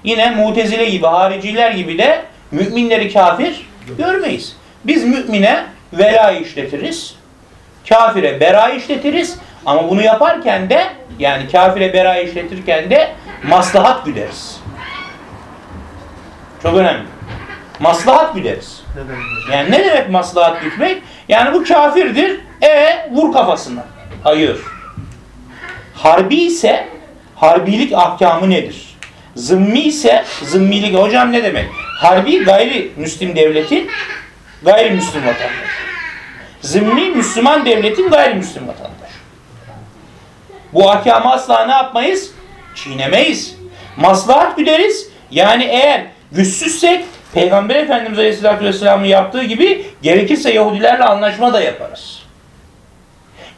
yine mutezile gibi, hariciler gibi de müminleri kafir görmeyiz. Biz mümine vela işletiriz. Kafire bera işletiriz. Ama bunu yaparken de yani kafire bera işletirken de maslahat güderiz. Çok önemli. Maslahat güderiz. Yani ne demek maslahat gütmek? Yani bu kafirdir. E vur kafasına. Hayır. Harbi ise harbilik ahkamı nedir? Zımmi ise zımmilik hocam ne demek? Harbi gayri müslim devletin gayrimüslim vatandaşı. Zımmi Müslüman devletin gayrimüslim vatandaşı. Bu ahkamı asla ne yapmayız? Çiğnemeyiz. Maslahat güderiz. Yani eğer güçsüzsek Peygamber Efendimiz Aleyhisselatü Vesselam'ın yaptığı gibi gerekirse Yahudilerle anlaşma da yaparız.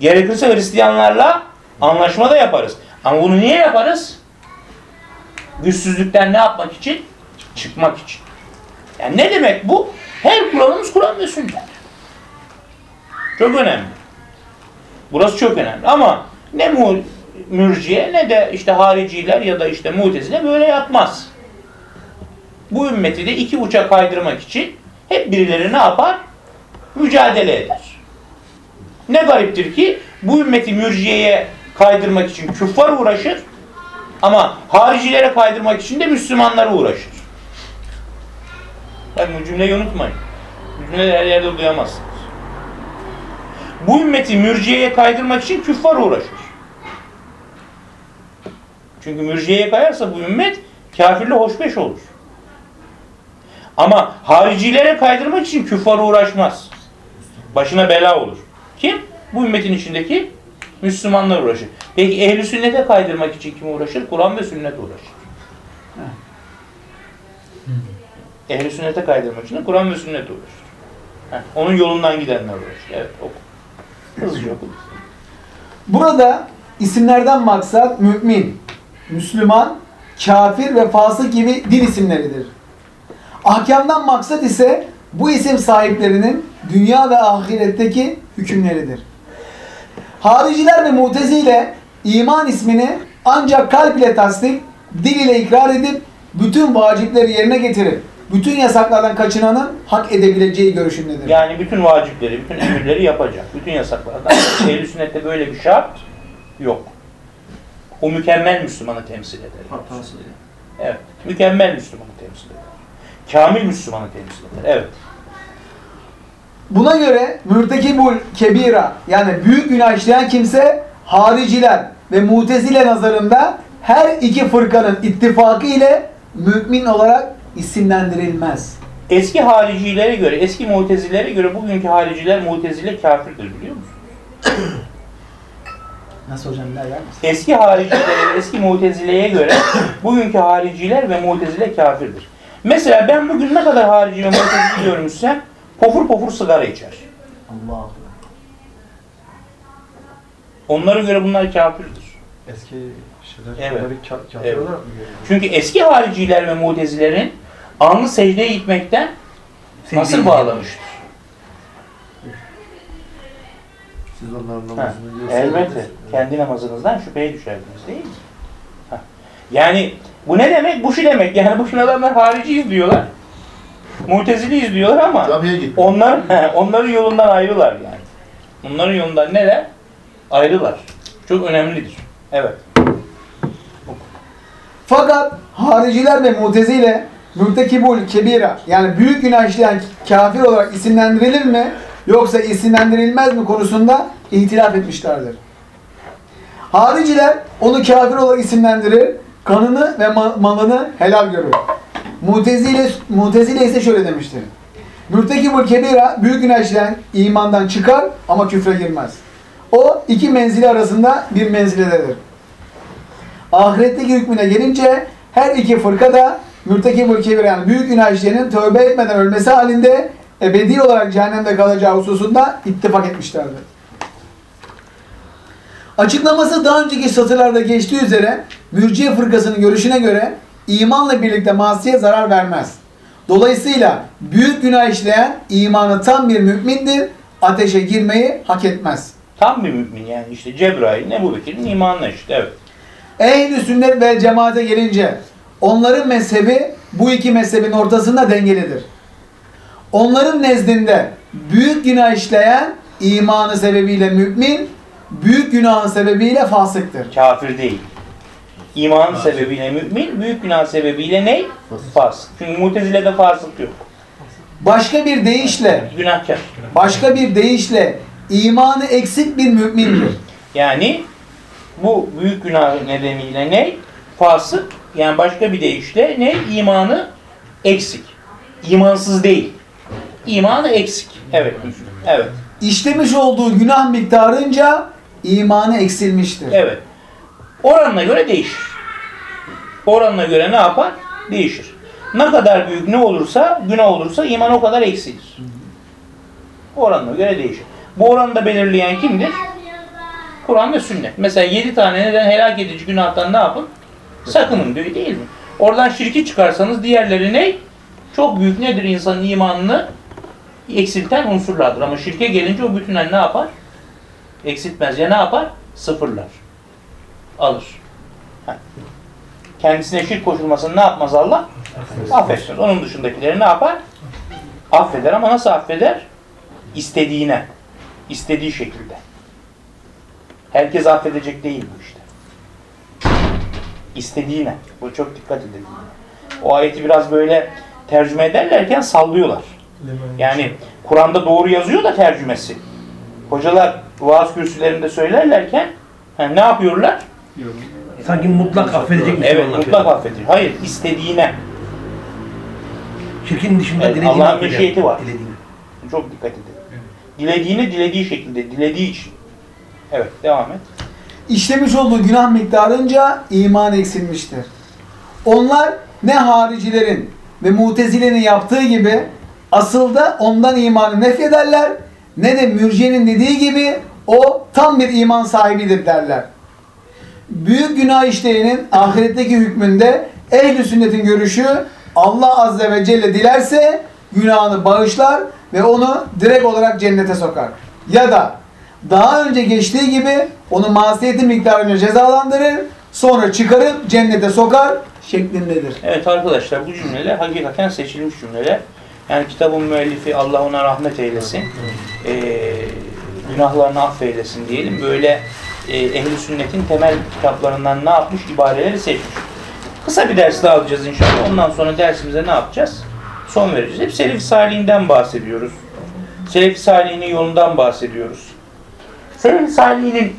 Gerekirse Hristiyanlarla anlaşma da yaparız. Ama bunu niye yaparız? Güçsüzlükten ne yapmak için? Çıkmak için. Yani ne demek bu? Her kuralımız Kur'an ve sünnet. Çok önemli. Burası çok önemli. Ama ne mürciye ne de işte hariciler ya da işte mutezile böyle yapmaz. Bu ümmeti de iki uça kaydırmak için hep birileri ne yapar? Mücadele eder. Ne gariptir ki bu ümmeti mürciyeye kaydırmak için küffar uğraşır ama haricilere kaydırmak için de Müslümanlar uğraşır. Bakın bu cümleyi unutmayın. Bu cümleleri her yerde duyamazsınız. Bu ümmeti mürciyeye kaydırmak için küffar uğraşır. Çünkü mürciyeye kayarsa bu ümmet kafirle hoşbeş olur. Ama haricilere kaydırmak için küffar uğraşmaz. Başına bela olur. Kim? Bu ümmetin içindeki Müslümanlar uğraşır. Peki ehli sünnete kaydırmak için kim uğraşır? Kur'an ve sünnet uğraşır. Ehli sünnete kaydırmak için de Kur'an ve sünnet uğraşır. Heh, onun yolundan gidenler uğraşır. Evet oku. Hızlıca oku.
Burada isimlerden maksat mümin, Müslüman, kafir ve fasık gibi din isimleridir. Ahkamdan maksat ise bu isim sahiplerinin dünya ve ahiretteki hükümleridir. Hariciler ve mutezile iman ismini ancak kalp ile tasdik, dil ile ikrar edip bütün vacipleri yerine getirip bütün yasaklardan kaçınanın hak edebileceği görüşündedir.
Yani bütün vacipleri, bütün emirleri yapacak. Bütün yasaklardan. Ehl-i sünnette böyle bir şart yok. O mükemmel Müslümanı temsil eder. Evet. Mükemmel Müslümanı temsil eder. Kamil Müslümanı temsil eder. Evet.
Buna göre mürtekibul kebira yani büyük günah işleyen kimse hariciler ve mutezile nazarında her iki fırkanın ittifakı ile mümin olarak isimlendirilmez.
Eski haricilere göre, eski mutezilere göre bugünkü hariciler mutezile kafirdir biliyor musun? (coughs)
Nasıl hocam ne misin?
Eski haricilere, eski mutezileye göre bugünkü hariciler ve mutezile kafirdir. Mesela ben bugün ne kadar harici ve mutezili görmüşsem pofur pofur sigara içer.
Allah.
Onlara göre bunlar kafirdir.
Eski şeyler,
Evet.
ka- kafir
Evet.
olarak mı görüyor?
Çünkü eski hariciler ve mutezilerin alnı secdeye gitmekten nasıl bağlamıştır?
Siz onların namazını
elbette. Kendi namazınızdan şüpheye düşerdiniz değil mi? Ha. Yani bu ne demek? Bu şu demek. Yani bu şu adamlar hariciyiz diyorlar. Muteziliyiz diyorlar ama onlar onların yolundan ayrılar yani. Onların yolundan neler? Ayrılar. Çok önemlidir. Evet.
Fakat hariciler ve mutezile mürtekibul kebira yani büyük günah işleyen kafir olarak isimlendirilir mi yoksa isimlendirilmez mi konusunda ihtilaf etmişlerdir. Hariciler onu kafir olarak isimlendirir, kanını ve ma- malını helal görür. Mutezile, mutezile ise şöyle demiştir. Mürtekibul kebira büyük günah işleyen imandan çıkar ama küfre girmez. O iki menzili arasında bir menzilededir. Ahiretteki hükmüne gelince her iki fırka da mürtekibül kebir yani büyük günah işleyenin tövbe etmeden ölmesi halinde ebedi olarak cehennemde kalacağı hususunda ittifak etmişlerdir. Açıklaması daha önceki satırlarda geçtiği üzere mürciye fırkasının görüşüne göre imanla birlikte masiye zarar vermez. Dolayısıyla büyük günah işleyen imanı tam bir mümindir, ateşe girmeyi hak etmez.
Tam bir mümin yani işte Cebrail, Ebu Bekir'in imanına işte evet.
Ehl-i sünnet ve cemaate gelince onların mezhebi bu iki mezhebin ortasında dengelidir. Onların nezdinde büyük günah işleyen imanı sebebiyle mümin, büyük günahın sebebiyle fasıktır.
Kafir değil. İman sebebiyle mümin, büyük günah sebebiyle ne? Fasık. Çünkü Mutezile'de fasık yok.
Başka bir deyişle,
Günahkar.
başka bir deyişle imanı eksik bir mümindir. (clears throat)
Yani bu büyük günah nedeniyle ne? Fasık. Yani başka bir deyişle ne? İmanı eksik. İmansız değil. İmanı eksik. Evet. Evet.
İşlemiş olduğu günah miktarınca imanı eksilmiştir.
Evet. Oranına göre değişir. Oranına göre ne yapar? Değişir. Ne kadar büyük ne olursa, günah olursa iman o kadar eksilir. Oranına göre değişir. Bu oranı da belirleyen kimdir? Kur'an ve sünnet. Mesela yedi tane neden helak edici günahtan ne yapın? Sakının diyor değil mi? Oradan şirki çıkarsanız diğerleri ne? Çok büyük nedir insanın imanını eksilten unsurlardır. Ama şirke gelince o bütünen ne yapar? Eksiltmez. Ya ne yapar? Sıfırlar. Alır. Ha. Kendisine şirk koşulmasını ne yapmaz Allah? Affetmez. Onun dışındakileri ne yapar? Affeder ama nasıl affeder? İstediğine. istediği şekilde. Herkes affedecek değil bu işte. İstediğine. Bu çok dikkat edin. O ayeti biraz böyle tercüme ederlerken sallıyorlar. Yani Kur'an'da doğru yazıyor da tercümesi. Hocalar vaaz kürsülerinde söylerlerken ha, ne yapıyorlar?
Sanki mutlak affedecekmiş gibi
Evet mutlak affediyor. Hayır istediğine.
Şirkin dışında
Evet,
dilediğini
Allah'ın meşiyeti var.
Dilediğini.
Çok dikkat edin. Dilediğini dilediği şekilde, dilediği için. Evet devam et.
İşlemiş olduğu günah miktarınca iman eksilmiştir. Onlar ne haricilerin ve mutezilerin yaptığı gibi asılda ondan imanı nefyederler ne de mürciyenin dediği gibi o tam bir iman sahibidir derler. Büyük günah işleyenin ahiretteki hükmünde ehl sünnetin görüşü Allah azze ve celle dilerse günahını bağışlar ve onu direkt olarak cennete sokar. Ya da daha önce geçtiği gibi onu masiyeti miktarını cezalandırır, sonra çıkarıp cennete sokar şeklindedir.
Evet arkadaşlar bu cümleler hakikaten seçilmiş cümleler. Yani kitabın müellifi Allah ona rahmet eylesin. Ee, günahlarını affeylesin diyelim. Böyle e, ehli sünnetin temel kitaplarından ne yapmış? ibareleri seçmiş. Kısa bir ders daha alacağız inşallah. Ondan sonra dersimize ne yapacağız? Son vereceğiz. Hep Selef-i Salih'inden bahsediyoruz. Selef-i Salih'in yolundan bahsediyoruz. Selef-i Salih'in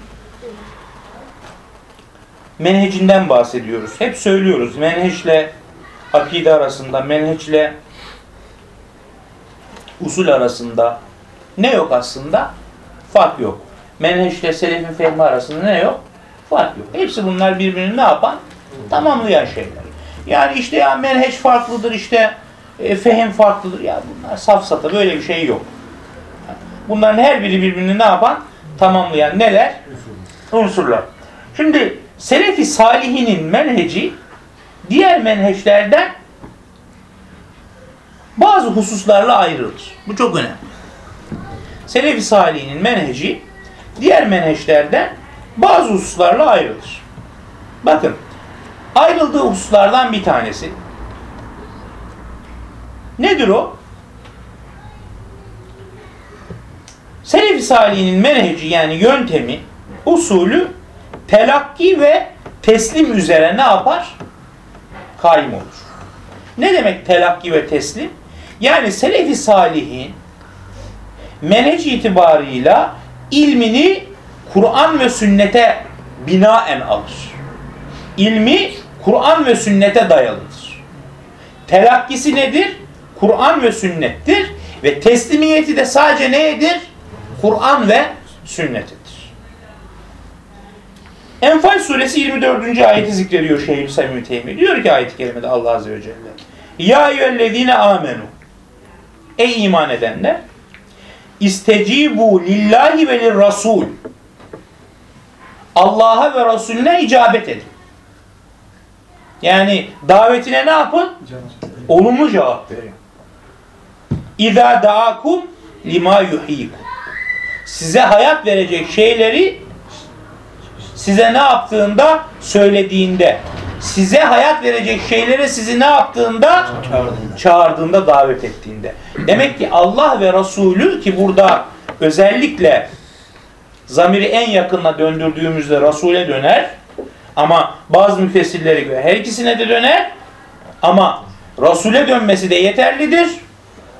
menhecinden bahsediyoruz. Hep söylüyoruz. Menheçle akide arasında, menheçle usul arasında ne yok aslında? Fark yok. Menheçle selefin fehmi arasında ne yok? Fark yok. Hepsi bunlar birbirini ne yapan? Tamamlayan şeyler. Yani işte ya menheç farklıdır işte e, fehim farklıdır. Ya bunlar safsata böyle bir şey yok. Bunların her biri birbirini ne yapan? Tamamlayan neler? Unsurlar. Şimdi Selefi Salihinin menheci diğer menheçlerden bazı hususlarla ayrılır. Bu çok önemli. Selefi Salihinin menheci diğer menheçlerden bazı hususlarla ayrılır. Bakın ayrıldığı hususlardan bir tanesi nedir o? Selefi Salihinin menheci yani yöntemi, usulü telakki ve teslim üzere ne yapar? Kaim olur. Ne demek telakki ve teslim? Yani Selefi Salih'in menhec itibarıyla ilmini Kur'an ve sünnete binaen alır. İlmi Kur'an ve sünnete dayalıdır. Telakkisi nedir? Kur'an ve sünnettir. Ve teslimiyeti de sadece nedir? Kur'an ve sünnetidir. Enfal suresi 24. ayeti zikrediyor Şeyhülislam Teymi. Diyor ki ayet-i kerimede Allah Azze ve Celle. Ya eyyühellezine amenu. Ey iman edenler. İstecibu lillahi ve lirrasul. Allah'a ve Resulüne icabet edin. Yani davetine ne yapın? Olumlu cevap verin. İza da'akum lima yuhyikum. Size hayat verecek şeyleri size ne yaptığında söylediğinde size hayat verecek şeyleri sizi ne yaptığında çağırdığında, davet ettiğinde. Demek ki Allah ve Resulü ki burada özellikle zamiri en yakınına döndürdüğümüzde Resul'e döner. Ama bazı müfessirlere göre her ikisine de döner. Ama Resul'e dönmesi de yeterlidir.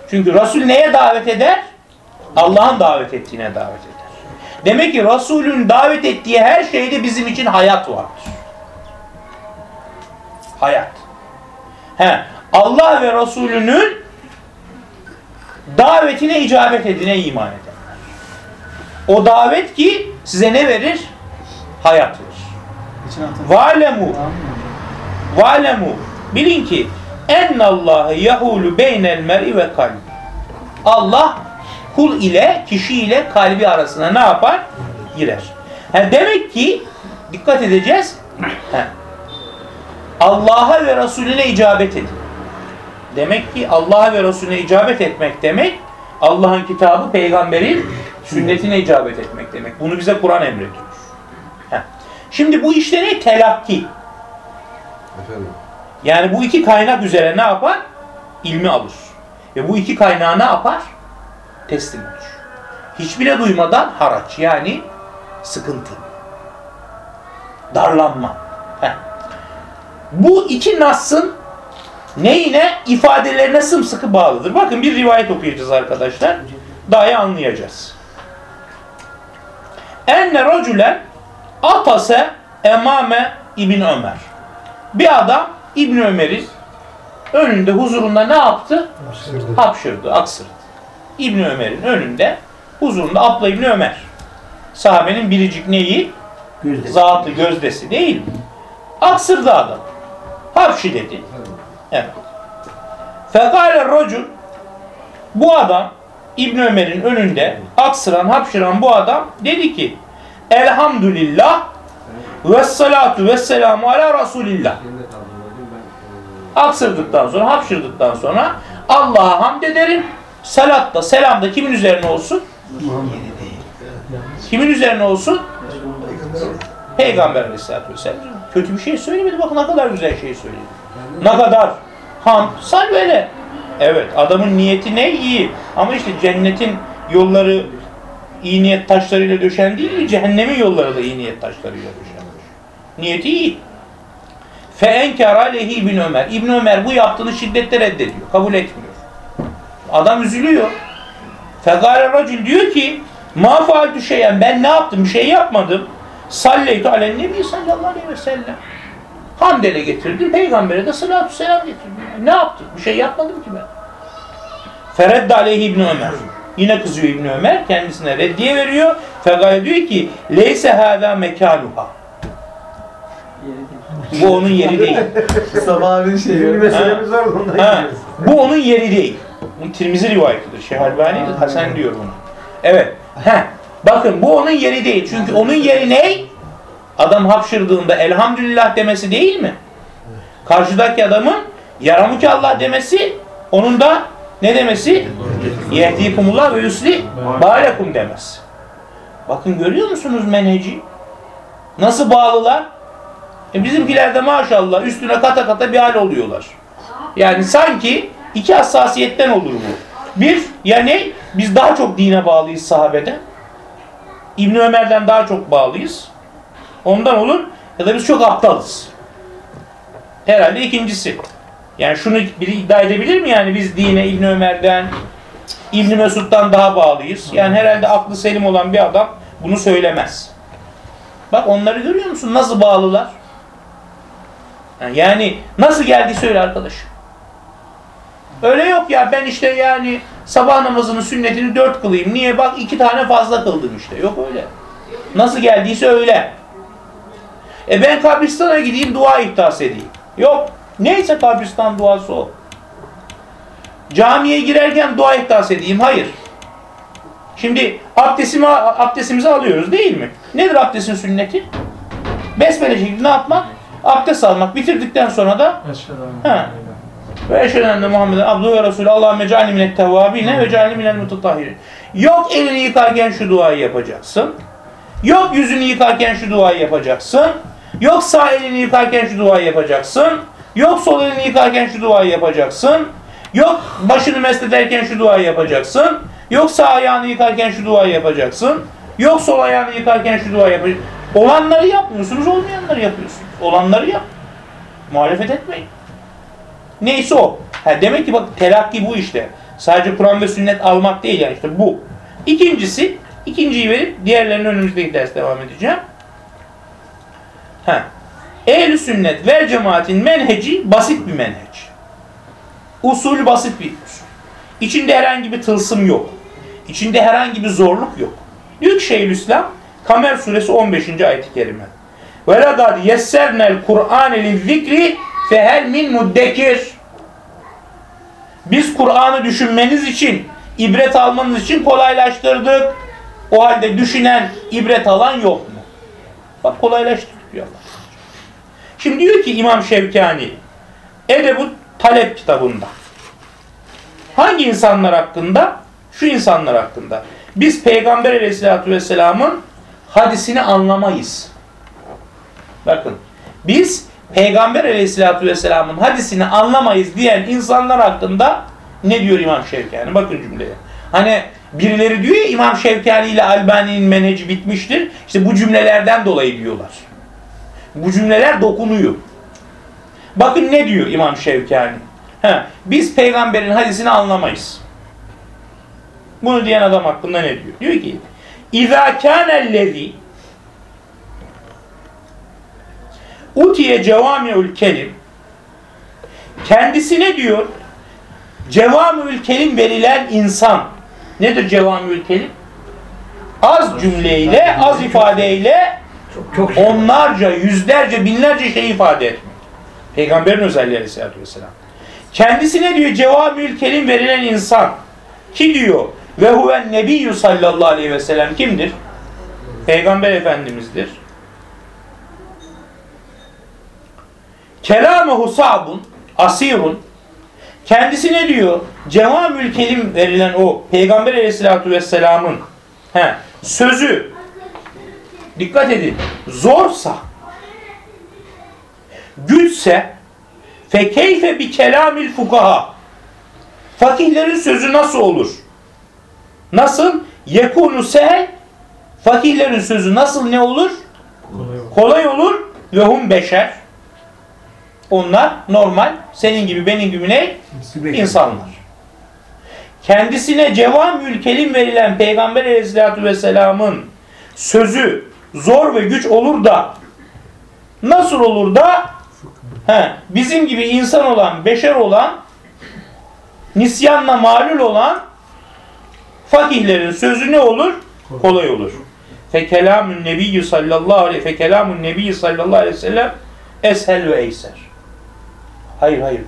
Çünkü Resul neye davet eder? Allah'ın davet ettiğine davet eder. Demek ki Resul'ün davet ettiği her şeyde bizim için hayat vardır. Hayat. He, Allah ve Resulünün davetine icabet edine iman ederler. O davet ki size ne verir? Hayat verir. Valemu Valemu bilin ki ennallâhe yahulu beynel mer'i ve kalbi. Allah kul ile kişi ile kalbi arasına ne yapar? Girer. Ha, demek ki dikkat edeceğiz. Ha. Allah'a ve Resulüne icabet edin. Demek ki Allah'a ve Resulüne icabet etmek demek Allah'ın kitabı, peygamberin sünnetine icabet etmek demek. Bunu bize Kur'an emrediyor. Şimdi bu işte ne? Telakki.
Efendim.
Yani bu iki kaynak üzere ne yapar? İlmi alır. Ve bu iki kaynağı ne yapar? Teslim olur. Hiçbirine duymadan haraç yani sıkıntı. Darlanma. Heh. Bu iki nassın neyine? ifadelerine sımsıkı bağlıdır. Bakın bir rivayet okuyacağız arkadaşlar. Daha iyi anlayacağız. Enne racülen atase emame İbn Ömer. Bir adam İbn Ömer'in önünde huzurunda ne yaptı?
Sırdı.
Hapşırdı, aksırdı. İbn Ömer'in önünde huzurunda Abla İbn Ömer. Sahabenin biricik neyi?
Gözde.
Zatı, gözdesi değil mi? Aksırdı adam. Hapşi dedi. Evet. Fekale bu adam İbn Ömer'in önünde aksıran, hapşıran bu adam dedi ki Elhamdülillah ve salatu ve selamu ala Resulillah. Aksırdıktan sonra, hapşırdıktan sonra Allah'a hamd ederim. Salat da, selam da kimin üzerine olsun? Kimin üzerine olsun? Peygamber aleyhissalatü vesselam. Kötü bir şey söylemedi. Bak ne kadar güzel şey söyledi. Ne kadar ham, salvele. Evet adamın niyeti ne? iyi. Ama işte cennetin yolları iyi niyet taşlarıyla döşen değil mi? Cehennemin yolları da iyi niyet taşlarıyla döşenmiş. Niyeti iyi. Enkar aleyhi İbn Ömer. İbn Ömer bu yaptığını şiddetle reddediyor. Kabul etmiyor. Adam üzülüyor. Fegale racül diyor ki ma faaltü şeyen ben ne yaptım? Bir şey yapmadım. Salleytu alen nebi sallallahu aleyhi ve sellem. Hamdele getirdim. Peygambere de salatu selam getirdim. Yani ne yaptım? Bir şey yapmadım ki ben. Feredde aleyhi İbni Ömer. Yine kızıyor İbni Ömer. Kendisine reddiye veriyor. Fegale diyor ki leyse hâzâ mekânuha. Bu onun yeri değil.
Sabah şey.
Bizim bir meselemiz var ondan
Ha, bu onun yeri değil. Bu Tirmizi rivayetidir. Şeyh Albani Hasan diyor bunu. Evet. Heh. Bakın bu onun yeri değil. Çünkü onun yeri ne? Adam hapşırdığında elhamdülillah demesi değil mi? Karşıdaki adamın yaramuki Allah demesi onun da ne demesi? Yehdikumullah ve yusli balekum demez. Bakın görüyor musunuz menheci? Nasıl bağlılar? E bizimkiler de maşallah üstüne kata kata bir hal oluyorlar. Yani sanki iki hassasiyetten olur bu. Bir, yani biz daha çok dine bağlıyız sahabeden. İbn Ömer'den daha çok bağlıyız. Ondan olur ya da biz çok aptalız. Herhalde ikincisi. Yani şunu biri iddia edebilir mi yani biz dine İbn Ömer'den, İbn Mesud'dan daha bağlıyız. Yani herhalde aklı selim olan bir adam bunu söylemez. Bak onları görüyor musun? Nasıl bağlılar? Yani nasıl geldi söyle arkadaş. Öyle yok ya ben işte yani sabah namazının sünnetini dört kılayım. Niye? Bak iki tane fazla kıldım işte. Yok öyle. Nasıl geldiyse öyle. E ben kabristana gideyim dua ihtas edeyim. Yok. Neyse kabristan duası o. Camiye girerken dua ihtas edeyim. Hayır. Şimdi abdestimi, abdestimizi alıyoruz değil mi? Nedir abdestin sünneti? Besmele şekli ne yapmak? Abdest almak. Bitirdikten sonra da ha. Ve eşhedü enne Muhammeden abduhu ve resulü Allahümme cealni minet tevvabine ve cealni minel mutatahhirin. Yok elini yıkarken şu duayı yapacaksın. Yok yüzünü yıkarken şu duayı yapacaksın. Yok sağ elini yıkarken şu duayı yapacaksın. Yok sol elini yıkarken şu duayı yapacaksın. Yok başını meslederken şu duayı yapacaksın. Yok sağ ayağını yıkarken şu duayı yapacaksın. Yok sol ayağını yıkarken şu duayı yapacaksın. Olanları yapmıyorsunuz, olmayanları yapıyorsunuz. Olanları yap. Muhalefet etmeyin. Neyse o. Ha, demek ki bak telakki bu işte. Sadece Kur'an ve sünnet almak değil yani işte bu. İkincisi, ikinciyi verip diğerlerini önümüzdeki ders devam edeceğim. Ha. Ehl-i sünnet vel cemaatin menheci basit bir menheç. Usulü basit bir usul. İçinde herhangi bir tılsım yok. İçinde herhangi bir zorluk yok. Diyor ki Şeyhülislam Kamer suresi 15. ayet-i kerime. Lagad yessernel Kur'ane lizzikri fehel min muddekir. Biz Kur'an'ı düşünmeniz için, ibret almanız için kolaylaştırdık. O halde düşünen, ibret alan yok mu? Bak kolaylaştırdık diyor Allah. Şimdi diyor ki İmam Şevkani, Edebu Talep kitabında. Hangi insanlar hakkında? Şu insanlar hakkında. Biz Peygamber Aleyhisselatü Vesselam'ın hadisini anlamayız. Bakın, biz Peygamber Aleyhisselatü Vesselam'ın hadisini anlamayız diyen insanlar hakkında ne diyor İmam Şevkani? Bakın cümleye. Hani birileri diyor ya İmam Şevkani ile Albani'nin menheci bitmiştir. İşte bu cümlelerden dolayı diyorlar. Bu cümleler dokunuyor. Bakın ne diyor İmam Şevkani? He, biz peygamberin hadisini anlamayız. Bunu diyen adam hakkında ne diyor? Diyor ki İzâ kânellezî utiye cevami'ül kelim kendisine diyor cevami'ül kelim verilen insan nedir cevami'ül kelim? Az cümleyle, az ifadeyle
şey.
onlarca, yüzlerce, binlerce şey ifade etmek. Peygamberin özelliği aleyhissalatü vesselam. Kendisine diyor cevabül kelim verilen insan. Ki diyor ve huven nebiyyü sallallahu aleyhi ve sellem kimdir? Peygamber Efendimiz'dir. Kelamuhu sabun, asirun. Kendisine diyor cevabül kelim verilen o Peygamber aleyhissalatü vesselamın he, sözü dikkat edin zorsa güçse fe keyfe bi kelamil fukaha fakihlerin sözü nasıl olur? Nasıl? Yekunu sehel fakihlerin sözü nasıl ne olur? Kolay olur ve hum beşer onlar normal senin gibi benim gibi ne? insanlar. Kendisine cevamül kelim verilen Peygamber Aleyhisselatü Vesselam'ın sözü zor ve güç olur da nasıl olur da he, bizim gibi insan olan, beşer olan nisyanla malul olan fakihlerin sözü ne olur? Kolay olur. Fekelamun nebiyyü sallallahu aleyhi fekelamun nebiyyü sallallahu aleyhi ve sellem eshel ve eyser. Hayır hayır.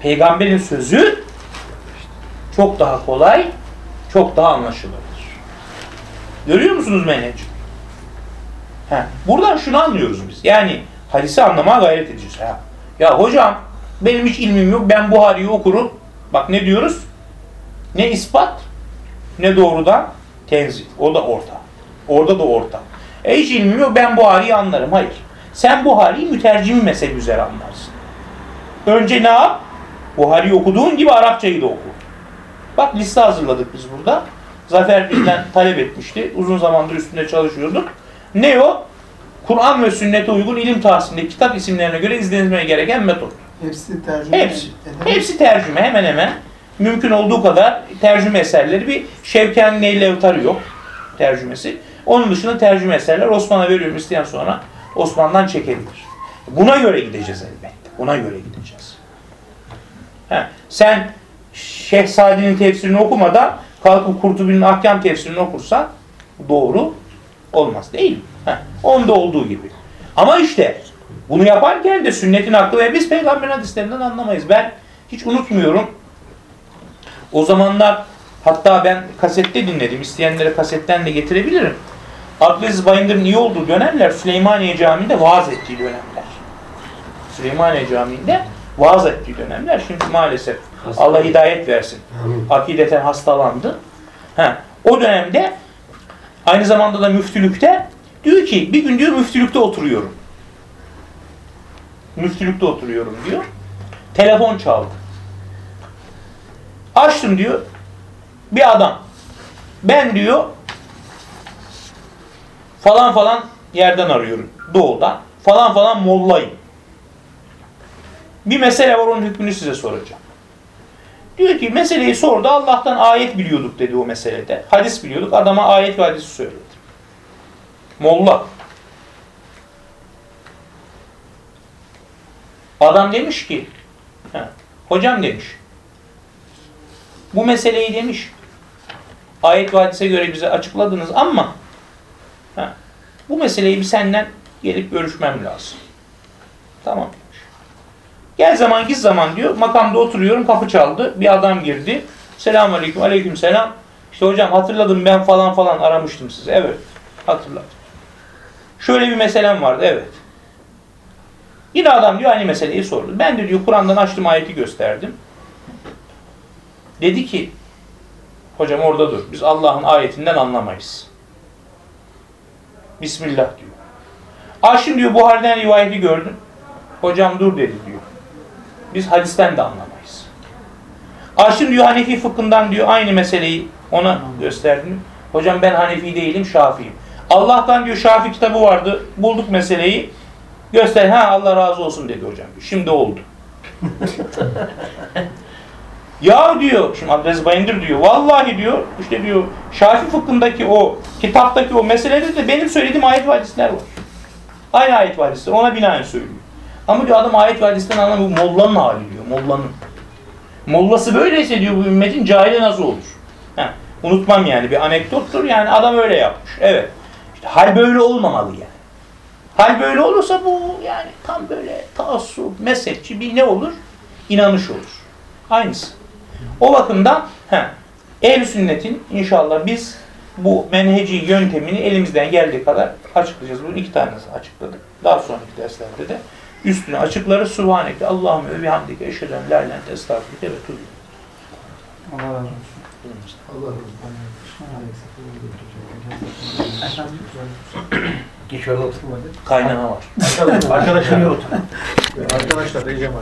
Peygamberin sözü çok daha kolay, çok daha anlaşılırdır. Görüyor musunuz menhec? Ha, buradan şunu anlıyoruz biz. Yani hadisi anlamaya gayret edeceğiz. Ha. Ya hocam benim hiç ilmim yok. Ben Buhari'yi okurum. Bak ne diyoruz? Ne ispat ne doğrudan tenzih. O da orta. Orada da orta. E hiç ilmim yok. Ben Buhari'yi anlarım. Hayır. Sen Buhari'yi mütercim mezhebi üzere anlarsın. Önce ne yap? Buhari'yi okuduğun gibi Arapçayı da oku. Bak liste hazırladık biz burada. Zafer bizden (clears throat) talep etmişti. Uzun zamandır üstünde çalışıyorduk. Ne o? Kur'an ve sünnete uygun ilim tahsilinde kitap isimlerine göre izlenmeye gereken metot.
Hepsi tercüme
Hepsi.
edilemez.
Hepsi tercüme hemen hemen. Mümkün olduğu kadar tercüme eserleri bir Şevken Neylevtarı yok tercümesi. Onun dışında tercüme eserler Osman'a veriyorum isteyen sonra Osman'dan çekebilir. Buna göre gideceğiz elbette. Buna göre gideceğiz. He, sen Şehzadi'nin tefsirini okumadan kalkıp Kurtubi'nin ahkam tefsirini okursan doğru olmaz değil mi? Heh, onda olduğu gibi. Ama işte bunu yaparken de sünnetin hakkı ve biz peygamberin hadislerinden anlamayız. Ben hiç unutmuyorum. O zamanlar hatta ben kasette dinledim. İsteyenlere kasetten de getirebilirim. Abdülaziz Bayındır'ın iyi olduğu dönemler Süleymaniye Camii'nde vaaz ettiği dönemler. Süleymaniye Camii'nde vaaz ettiği dönemler. Şimdi maalesef Allah hidayet versin.
Amin.
Akideten hastalandı. Ha, o dönemde aynı zamanda da müftülükte diyor ki bir gün diyor müftülükte oturuyorum. Müftülükte oturuyorum diyor. Telefon çaldı. Açtım diyor. Bir adam. Ben diyor falan falan yerden arıyorum. Doğudan. Falan falan mollayım. Bir mesele var onun hükmünü size soracağım. Diyor ki meseleyi sordu Allah'tan ayet biliyorduk dedi o meselede. Hadis biliyorduk adama ayet ve hadisi söyledi. Molla. Adam demiş ki ha, hocam demiş bu meseleyi demiş ayet ve hadise göre bize açıkladınız ama ha, bu meseleyi bir senden gelip görüşmem lazım. Tamam. Gel zaman git zaman diyor. Makamda oturuyorum kapı çaldı. Bir adam girdi. Selamun aleyküm aleyküm selam. İşte hocam hatırladım ben falan falan aramıştım sizi. Evet hatırladım. Şöyle bir meselem vardı evet. Yine adam diyor aynı meseleyi sordu. Ben de diyor Kur'an'dan açtım ayeti gösterdim. Dedi ki hocam orada dur. Biz Allah'ın ayetinden anlamayız. Bismillah diyor. Açtım diyor Buhari'den rivayeti gördüm. Hocam dur dedi diyor. Biz hadisten de anlamayız. Açtım diyor Hanefi fıkhından diyor aynı meseleyi ona gösterdim. Hocam ben Hanefi değilim Şafi'yim. Allah'tan diyor Şafi kitabı vardı. Bulduk meseleyi. Göster. Ha Allah razı olsun dedi hocam. Şimdi oldu. (laughs) ya diyor, şimdi Abdülaziz Bayındır diyor, vallahi diyor, işte diyor, Şafi fıkhındaki o, kitaptaki o meselede de benim söylediğim ayet ve hadisler var. Aynı ayet ve hadisler, ona binaen söylüyor. Ama diyor adam ayet ve hadisten anlamıyor, bu mollanın hali diyor, mollanın. Mollası böyleyse diyor bu ümmetin cahili nasıl olur? Heh, unutmam yani, bir anekdottur yani adam öyle yapmış, evet. İşte hal böyle olmamalı yani. Hal böyle olursa bu yani tam böyle taassup, mezhepçi bir ne olur? İnanış olur. Aynısı. O bakımdan he, ehl sünnetin inşallah biz bu menheci yöntemini elimizden geldiği kadar açıklayacağız. Bunun iki tanesi açıkladık. Daha sonraki derslerde de üstüne açıkları Subhaneke Allahümme ve bihamdike eşheden la ilahe ente estağfirüke ve tuğbu.
Allah razı olsun.
Allah razı olsun.
Geç orada otur.
Kaynana var.
Arkadaşlar yok.
Arkadaşlar diyeceğim